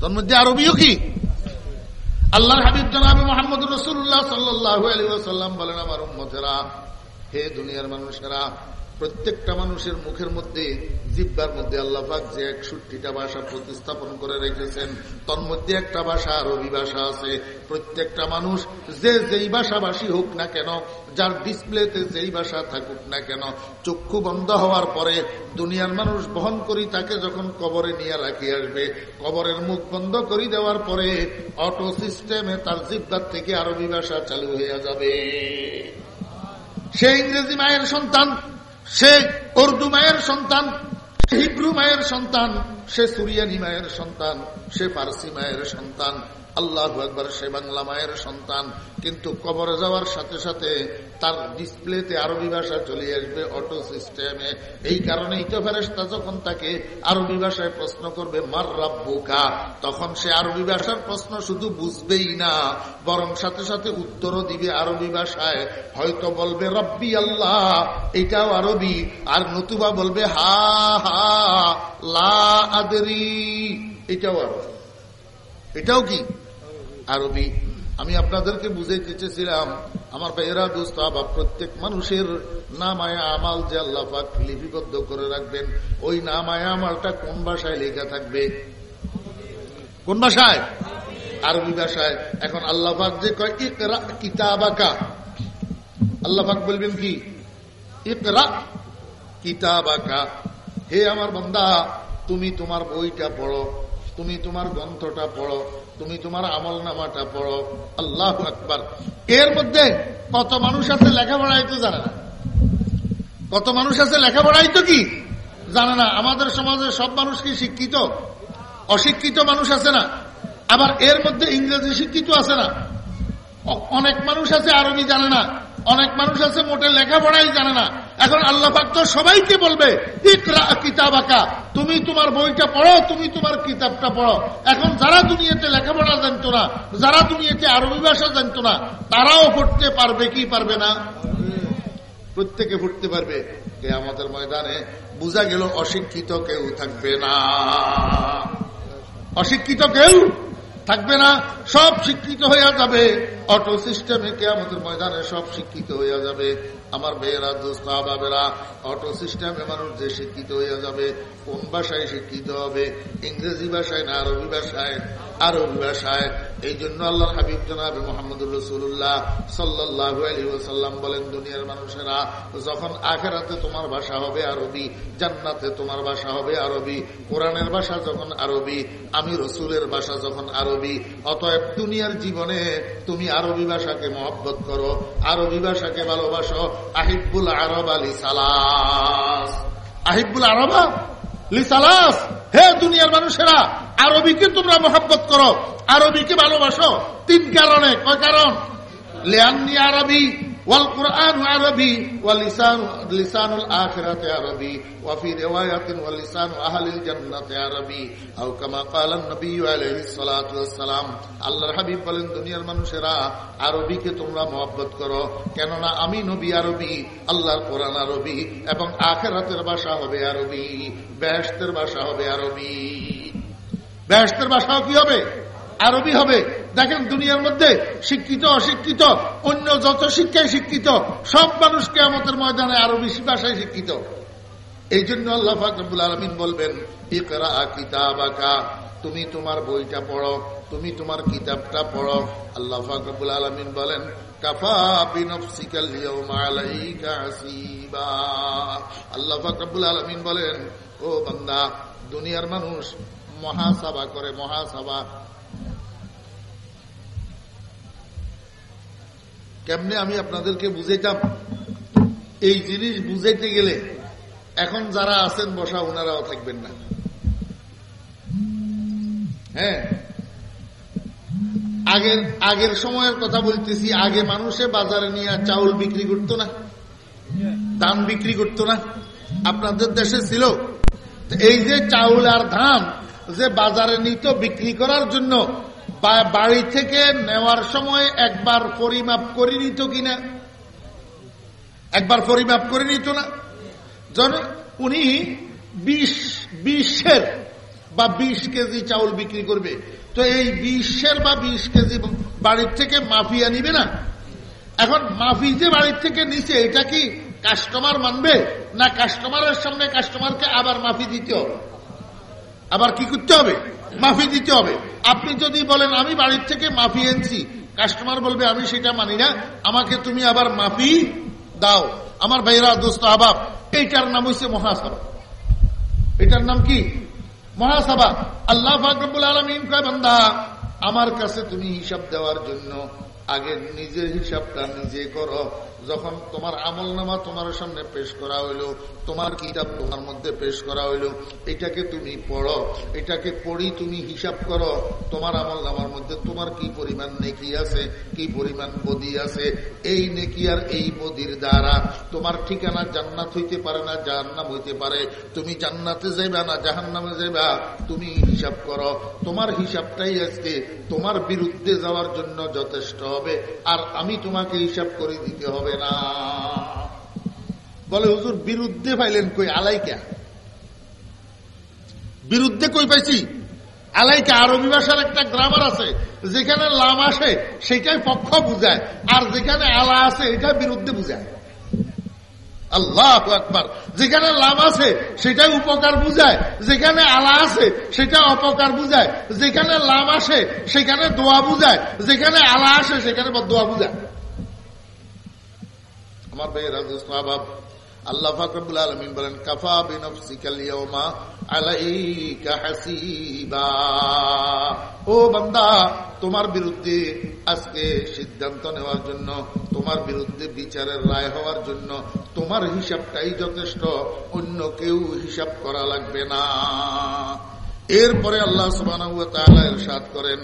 তোর মধ্যে আরবিও কি? আল্লাহর হাবিব জনাবি মোহাম্মদ রসুল্লাহ সাল্লাহ আলী সাল্লাম বলেন, আমার হে দুনিয়ার মানুষেরা প্রত্যেকটা মানুষের মুখের মধ্যে জিব্বার মধ্যে আল্লাহ পাক যে একষট্টিটা ভাষা প্রতিস্থাপন করে রেখেছেন, তোর মধ্যে একটা ভাষা আরবি ভাষা আছে। প্রত্যেকটা মানুষ যে যেই ভাষাভাষী হোক না কেন, যার ডিসপ্লেতে যেই ভাষা থাকুক না কেন, চক্ষু বন্ধ হওয়ার পরে দুনিয়ার মানুষ বহন করি তাকে যখন কবরে নিয়ে রাখি আসবে, কবরের মুখ বন্ধ করে দেওয়ার পরে অটো সিস্টেমে তার জিব্বার থেকে আরবি ভাষা চালু হয়ে যাবে। সে ইংরেজি মায়ের সন্তান সে উর্দু মায়ের সন্তান হিব্রু মায়ের সন্তান, সে সুরিয়ানি মায়ের সন্তান, সে পার্সি মায়ের সন্তান। আল্লাহ একবার সে বাংলা মায়ের সন্তান। কিন্তু কবরে যাওয়ার সাথে সাথে তার ডিসপ্লেতে আরবি ভাষা চলে আসবে অটো সিস্টেমে এই কারণে ফেরেস্তা যখন তাকে আরবি ভাষায় প্রশ্ন করবে, মার রাব্বুকা? তখন সে আরবি ভাষার প্রশ্ন শুধু বুঝবেই না, বরং সাথে সাথে উত্তরও দিবে আরবি ভাষায়। হয়তো বলবে, রব্বি আল্লাহ। এটাও আরবি। আর নতুবা বলবে, হা হা, লা আদরি। এটাও আরবি। এটাও কি? আরবি। আমি আপনাদেরকে বুঝাইতে চেয়েছিলাম, আমার ভাইয়েরা, দোস্ত বা প্রত্যেক মানুষের নামায়া আমাল যে আল্লাহ পাক লিপিবদ্ধ করে রাখবেন, ওই নামায়া আমালটা কোন ভাষায় লেখা থাকবে? কোন ভাষায়? আরবি ভাষায়। এখন আল্লাহাক যে কয়, ইকরা কিতাবাকা। আল্লাহাক বলবেন কি? ইকরা কিতাবাকা। হে আমার বন্দা, তুমি তোমার বইটা পড়ো, তুমি তোমার গ্রন্থটা পড়ো তুমি তোমার আমল নামাটা পড়ো। আল্লাহ আকবার। এর মধ্যে কত মানুষ আছে লেখাপড়াই তো জানে না। কত মানুষ আছে লেখাপড়াই তো কি জানে না। আমাদের সমাজে সব মানুষ কি শিক্ষিত? অশিক্ষিত মানুষ আছে না। আবার এর মধ্যে ইংরেজি শিক্ষিত আছে না। অনেক মানুষ আছে, আরবি জানে না। অনেক মানুষ আছে, মোটে লেখাপড়াই জানে না। এখন আল্লাহ তো সবাইকে বলবে কিতাব আঁকা তুমি তোমার বইটা পড়ো, তুমি তোমার কিতাবটা পড়ো। এখন যারা দুনিয়াতে লেখাপড়া জানতো না, যারা দুনিয়াতে আরবি ভাষা জানতো না, তারাও পড়তে পারবে কি পারবে না? প্রত্যেকে পড়তে পারবে। আমাদের ময়দানে বোঝা গেল, অশিক্ষিত কেউ থাকবে না। অশিক্ষিত কেউ থাকবে না, সব শিক্ষিত হইয়া যাবে। অটো সিস্টেমে কে আমাদের ময়দানে সব শিক্ষিত হইয়া যাবে। আমার মেয়েরা দোস্তা বাবেরা অটো সিস্টেমে মানুষ যে শিক্ষিত হইয়া যাবে, কোন ভাষায় শিক্ষিত হবে? ইংরেজি ভাষায় না আরবি ভাষায়? আরবি ভাষায় এই জন্য আল্লাহ হাবিব জনাবে মোহাম্মদুর রসুল্লাহ সাল্লাহ আলী বলেন, দুনিয়ার মানুষেরা, যখন আখেরাতে তোমার ভাষা হবে আরবি, জান্নাতে তোমার ভাষা হবে আরবি, কোরআনের ভাষা যখন আরবি, আমি রসুলের ভাষা যখন আরবি, অতএব দুনিয়ার জীবনে তুমি আরবি ভাষাকে মহব্বত করো, আরবি ভাষাকে ভালোবাসো। আহিবুল আরব আলী সালাস। আহিবুল আরবা লিসালাস হে দুনিয়ার মানুষেরা আরবিকে তোমরা মোহাব্বত করো, আরবিকে ভালোবাসো। তিন কারণে। কয় কারণ? লেয়ান্নি আরবি, ওয়াল আরবি লিসান, লিসানুল আরবি, ওয়া ফি রিওয়ায়াতিন লিসানু আহলিল আরবি। আও কামা নবী সালাতু ওয়াস সালাম আল্লাহর হাবিব বলেন, দুনিয়ার মানুষেরা আরবিকে তোমরা mohabbat করো। কেননা আমি নবী আরবি, আল্লাহর কোরআন আরবি, এবং আখিরাতের ভাষা হবে আরবি, বেহেশতের ভাষা হবে আরবি। বেহেস্তের ভাষাও কি হবে? আরবি হবে। দেখেন, দুনিয়ার মধ্যে শিক্ষিত, অশিক্ষিত, অন্য যত শিক্ষায় শিক্ষিত, সব মানুষকে আমাদের ময়দানে আরবি ভাষায় শিক্ষিত। এই জন্য আল্লাহ ফাকরুল আলমিন বলবেন, ইকরা তুমি তোমার বইটা পড়ো, তুমি তোমার কিতাবটা পড়ো। আল্লাহ ফাকরুল আলমিন বলেন আল্লাহ ফাকরুল আলমিন বলেন, ও বান্দা, দুনিয়ার মানুষ মহাসভা করে, মহাসভা। কেমনে আমি আপনাদেরকে বুঝাইতাম? এই জিনিস বুঝাইতে গেলে এখন যারা আছেন বসা ওনারাও থাকবেন না। হ্যাঁ? আগের আগের সময়ের কথা বলতেছি, আগে মানুষে বাজারে নিয়ে চাউল বিক্রি করত না, ধান বিক্রি করত না। আপনাদের দেশে ছিল। এই যে চাউল আর ধান যে বাজারে নিত, বিক্রি করার জন্য বাড়ি থেকে নেওয়ার সময় একবার পরিমাপ করে নিত কিনা? একবার পরিমাপ করে নিত না? জন উনি বিশ, বিশের বা বিশ কেজি চাউল বিক্রি করবে। তো এই বিশের বা বিশ কেজি বাড়ির থেকে মাফিয়া নিবে না? এখন মাফি যে বাড়ির থেকে নিচে এটা কি কাস্টমার মানবে না কাস্টমারের সামনে কাস্টমারকে আবার মাফি দিতে হবে? আবার কি করতে হবে? মাফি দিতে হবে। আপনি যদি বলেন, আমি বাড়ির থেকে মাফি এনেছি। কাস্টমার বলবে, আমি সেটা মানি না। আমাকে তুমি আবার মাফি দাও। আমার ভাইরা দোস্ত, আবাব, এইটার নাম হচ্ছে মহাসভা। এটার নাম কি? মহাসভা। আল্লাহ ফাকরুল আলমিন কয়, বান্দা, আমার কাছে তুমি হিসাব দেওয়ার জন্য আগে নিজের হিসাবটা নিজে করো। যখন তোমার আমল নামা তোমার সামনে পেশ করা হইল, তোমার কিতাব তোমার মধ্যে পেশ করা হইল, এটাকে তুমি পড়ো, এটাকে পড়ি তুমি হিসাব করো, তোমার আমল নামার মধ্যে তোমার কি পরিমাণ নেকি আছে, কি পরিমাণ বদি আছে, এই নেকি আর এই বদির দ্বারা তোমার ঠিকানা জান্নাত হইতে পারে না জাহান্নাম হইতে পারে। তুমি জান্নাতে যাইবা না জাহান্নামে যাইবা, তুমি হিসাব করো। তোমার হিসাবটাই আজকে তোমার বিরুদ্ধে যাওয়ার জন্য যথেষ্ট হবে। আর আমি তোমাকে হিসাব করে দিতে হবে। হবে না। বলে, হুজুর, বিরুদ্ধে পাইলেন কই? আলাইকা বিরুদ্ধে কই পাইছি? আলাইকা আরবি ভাষার একটা গ্রামার আছে, যেখানে লাম আসে সেটাই পক্ষ বুঝায়। আর যেখানে আলা আছে, এটা বিরুদ্ধে বুঝায়। আল্লাহ একবার যেখানে লাভ আছে সেটা উপকার বুঝায়। যেখানে আলা আছে, সেটা অপকার বুঝায়। যেখানে লাভ আসে, সেখানে দোয়া বুঝায়। যেখানে আলা আসে, সেখানে দোয়া বুঝায়। আমার ভাইয়েরা স্বভাব। আল্লাহ ফাকরুল আলমিন বলেন, কাফা বিনফসিকালিয়মা ও বান্দা, তোমার বিরুদ্ধে আজকে সিদ্ধান্ত নেওয়ার জন্য, তোমার বিরুদ্ধে বিচারের রায় হওয়ার জন্য, তোমার হিসাবটাই যথেষ্ট, অন্য কেউ হিসাব করা লাগবে না। এরপরে আল্লাহ এরশাদ করেন।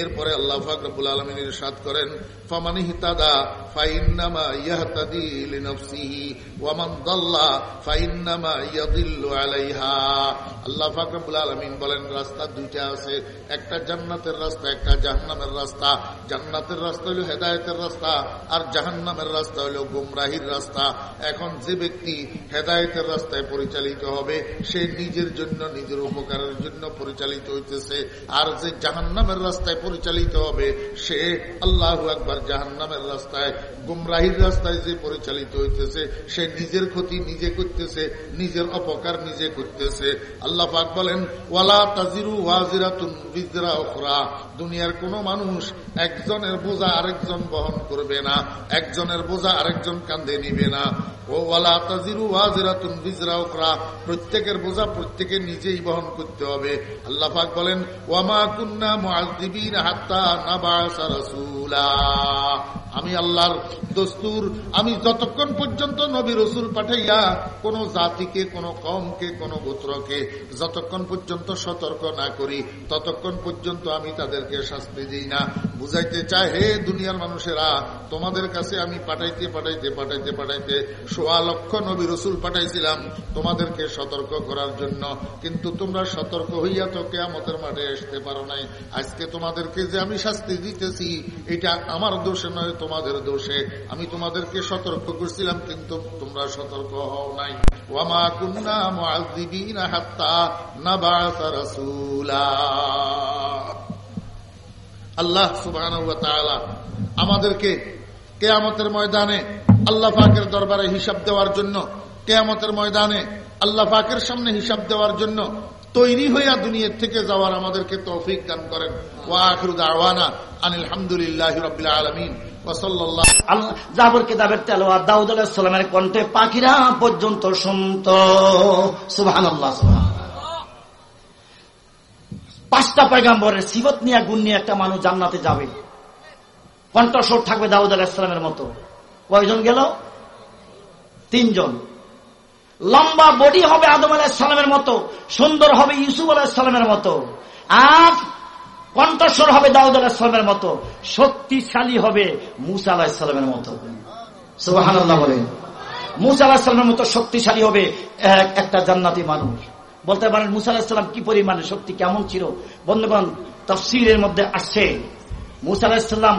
এরপরে আল্লাহ ফাকরুল আলমিন ইরশাদ করেন রাস্তা জান্নাতের রাস্তা হেদায়েতের রাস্তা, আর জাহান্নামের রাস্তা গুমরাহির রাস্তা। এখন যে ব্যক্তি হেদায়েতের রাস্তায় পরিচালিত হবে, সে নিজের জন্য, নিজের উপকারের জন্য পরিচালিত হইতেছে। আর যে জাহান্নামের রাস্তায় পরিচালিত হবে, সে আল্লাহ একবার জাহান নামের রাস্তায়, গুমরাহির রাস্তায় যে পরিচালিত হইতেছে, সে নিজের ক্ষতি নিজে করতেছে, নিজের অপকার নিজে করতেছে। আল্লাহ পাক বলেন, ওয়ালা তাজিরু ওয়াজিরাতুন বিজরা ওখরা দুনিয়ার কোন মানুষ একজনের বোঝা আরেকজন বহন করবে না, একজনের বোঝা আরেকজন কান্দে নিবে না। ও ওয়ালা প্রত্যেকের বোঝা প্রত্যেকে নিজেই বহন করতে হবে। আল্লাহ পাক বলেন, ওয়ামা কুন্না রাসূলা। আমি আল্লাহর দস্তুর, আমি যতক্ষণ পর্যন্ত নবী রসুল পাঠাইয়া কোন জাতিকে, কোন কমকে কোন গোত্রকে যতক্ষণ পর্যন্ত সতর্ক না করি, ততক্ষণ পর্যন্ত আমি তাদেরকে শাস্তি দিই না। বুঝাইতে চায়, হে দুনিয়ার মানুষেরা, তোমাদের কাছে আমি পাঠাইতে পাঠাইতে পাঠাইতে পাঠাইতে সোয়া লক্ষ নবী রসুল পাঠাইছিলাম। তোমাদেরকে সতর্ক করার জন্য। কিন্তু তোমরা সতর্ক হইয়া তো কেয়ামতের মাঠে আসতে পারো নাই। আজকে তোমাদেরকে যে আমি শাস্তি দিতেছি, এটা আমার দোষে নয়, তোমাদের দোষে। আমি তোমাদেরকে সতর্ক করছিলাম, কিন্তু তোমরা সতর্ক হও নাই। ওয়ামা কুন্না মুআযিবিনা হাত্তা নাবাসা রাসূলা। আল্লাহ আমাদেরকে কেয়ামতের ময়দানে আল্লাহ পাকের দরবারে হিসাব দেওয়ার জন্য, কেয়ামতের ময়দানে আল্লাহ পাকের সামনে হিসাব দেওয়ার জন্য তৈরি হইয়া দুনিয়ার থেকে যাওয়ার আমাদেরকে তৌফিক দান করেন। ওয়াখরু দাওয়ানা আনিল আলামিন। জাবর দাউদ কণ্ঠে পাখিরা পর্যন্ত শুনত। সুবাহান পাঁচটা পয়গাম্বরের সিবত নিয়ে, গুণ নিয়ে একটা মানুষ জান্নাতে যাবে। কণ্ঠস্বর থাকবে দাউদ আলাহিসাল্লামের মতো। কয়জন গেল? তিনজন। লম্বা বডি হবে আদম আলাহিসাল্লামের মতো, সুন্দর হবে ইউসুফ আলাহিসাল্লামের মতো। আর কণ্ঠস্বর হবে দাউদ আলাহিসাল্লামের মতো, শক্তিশালী হবে মুসা আলাহিসাল্লামের মতো। সুবাহ বলেন। মুসা আলাহিসাল্লামের মতো শক্তিশালী হবে একটা জান্নাতি মানুষ। বলতে পারেন মুসা আলাহিসাল্লাম কি পরিমাণে, শক্তি কেমন ছিল? বন্ধুগণ তফসিলের মধ্যে আসছে। মুসা আলাহিসাল্লাম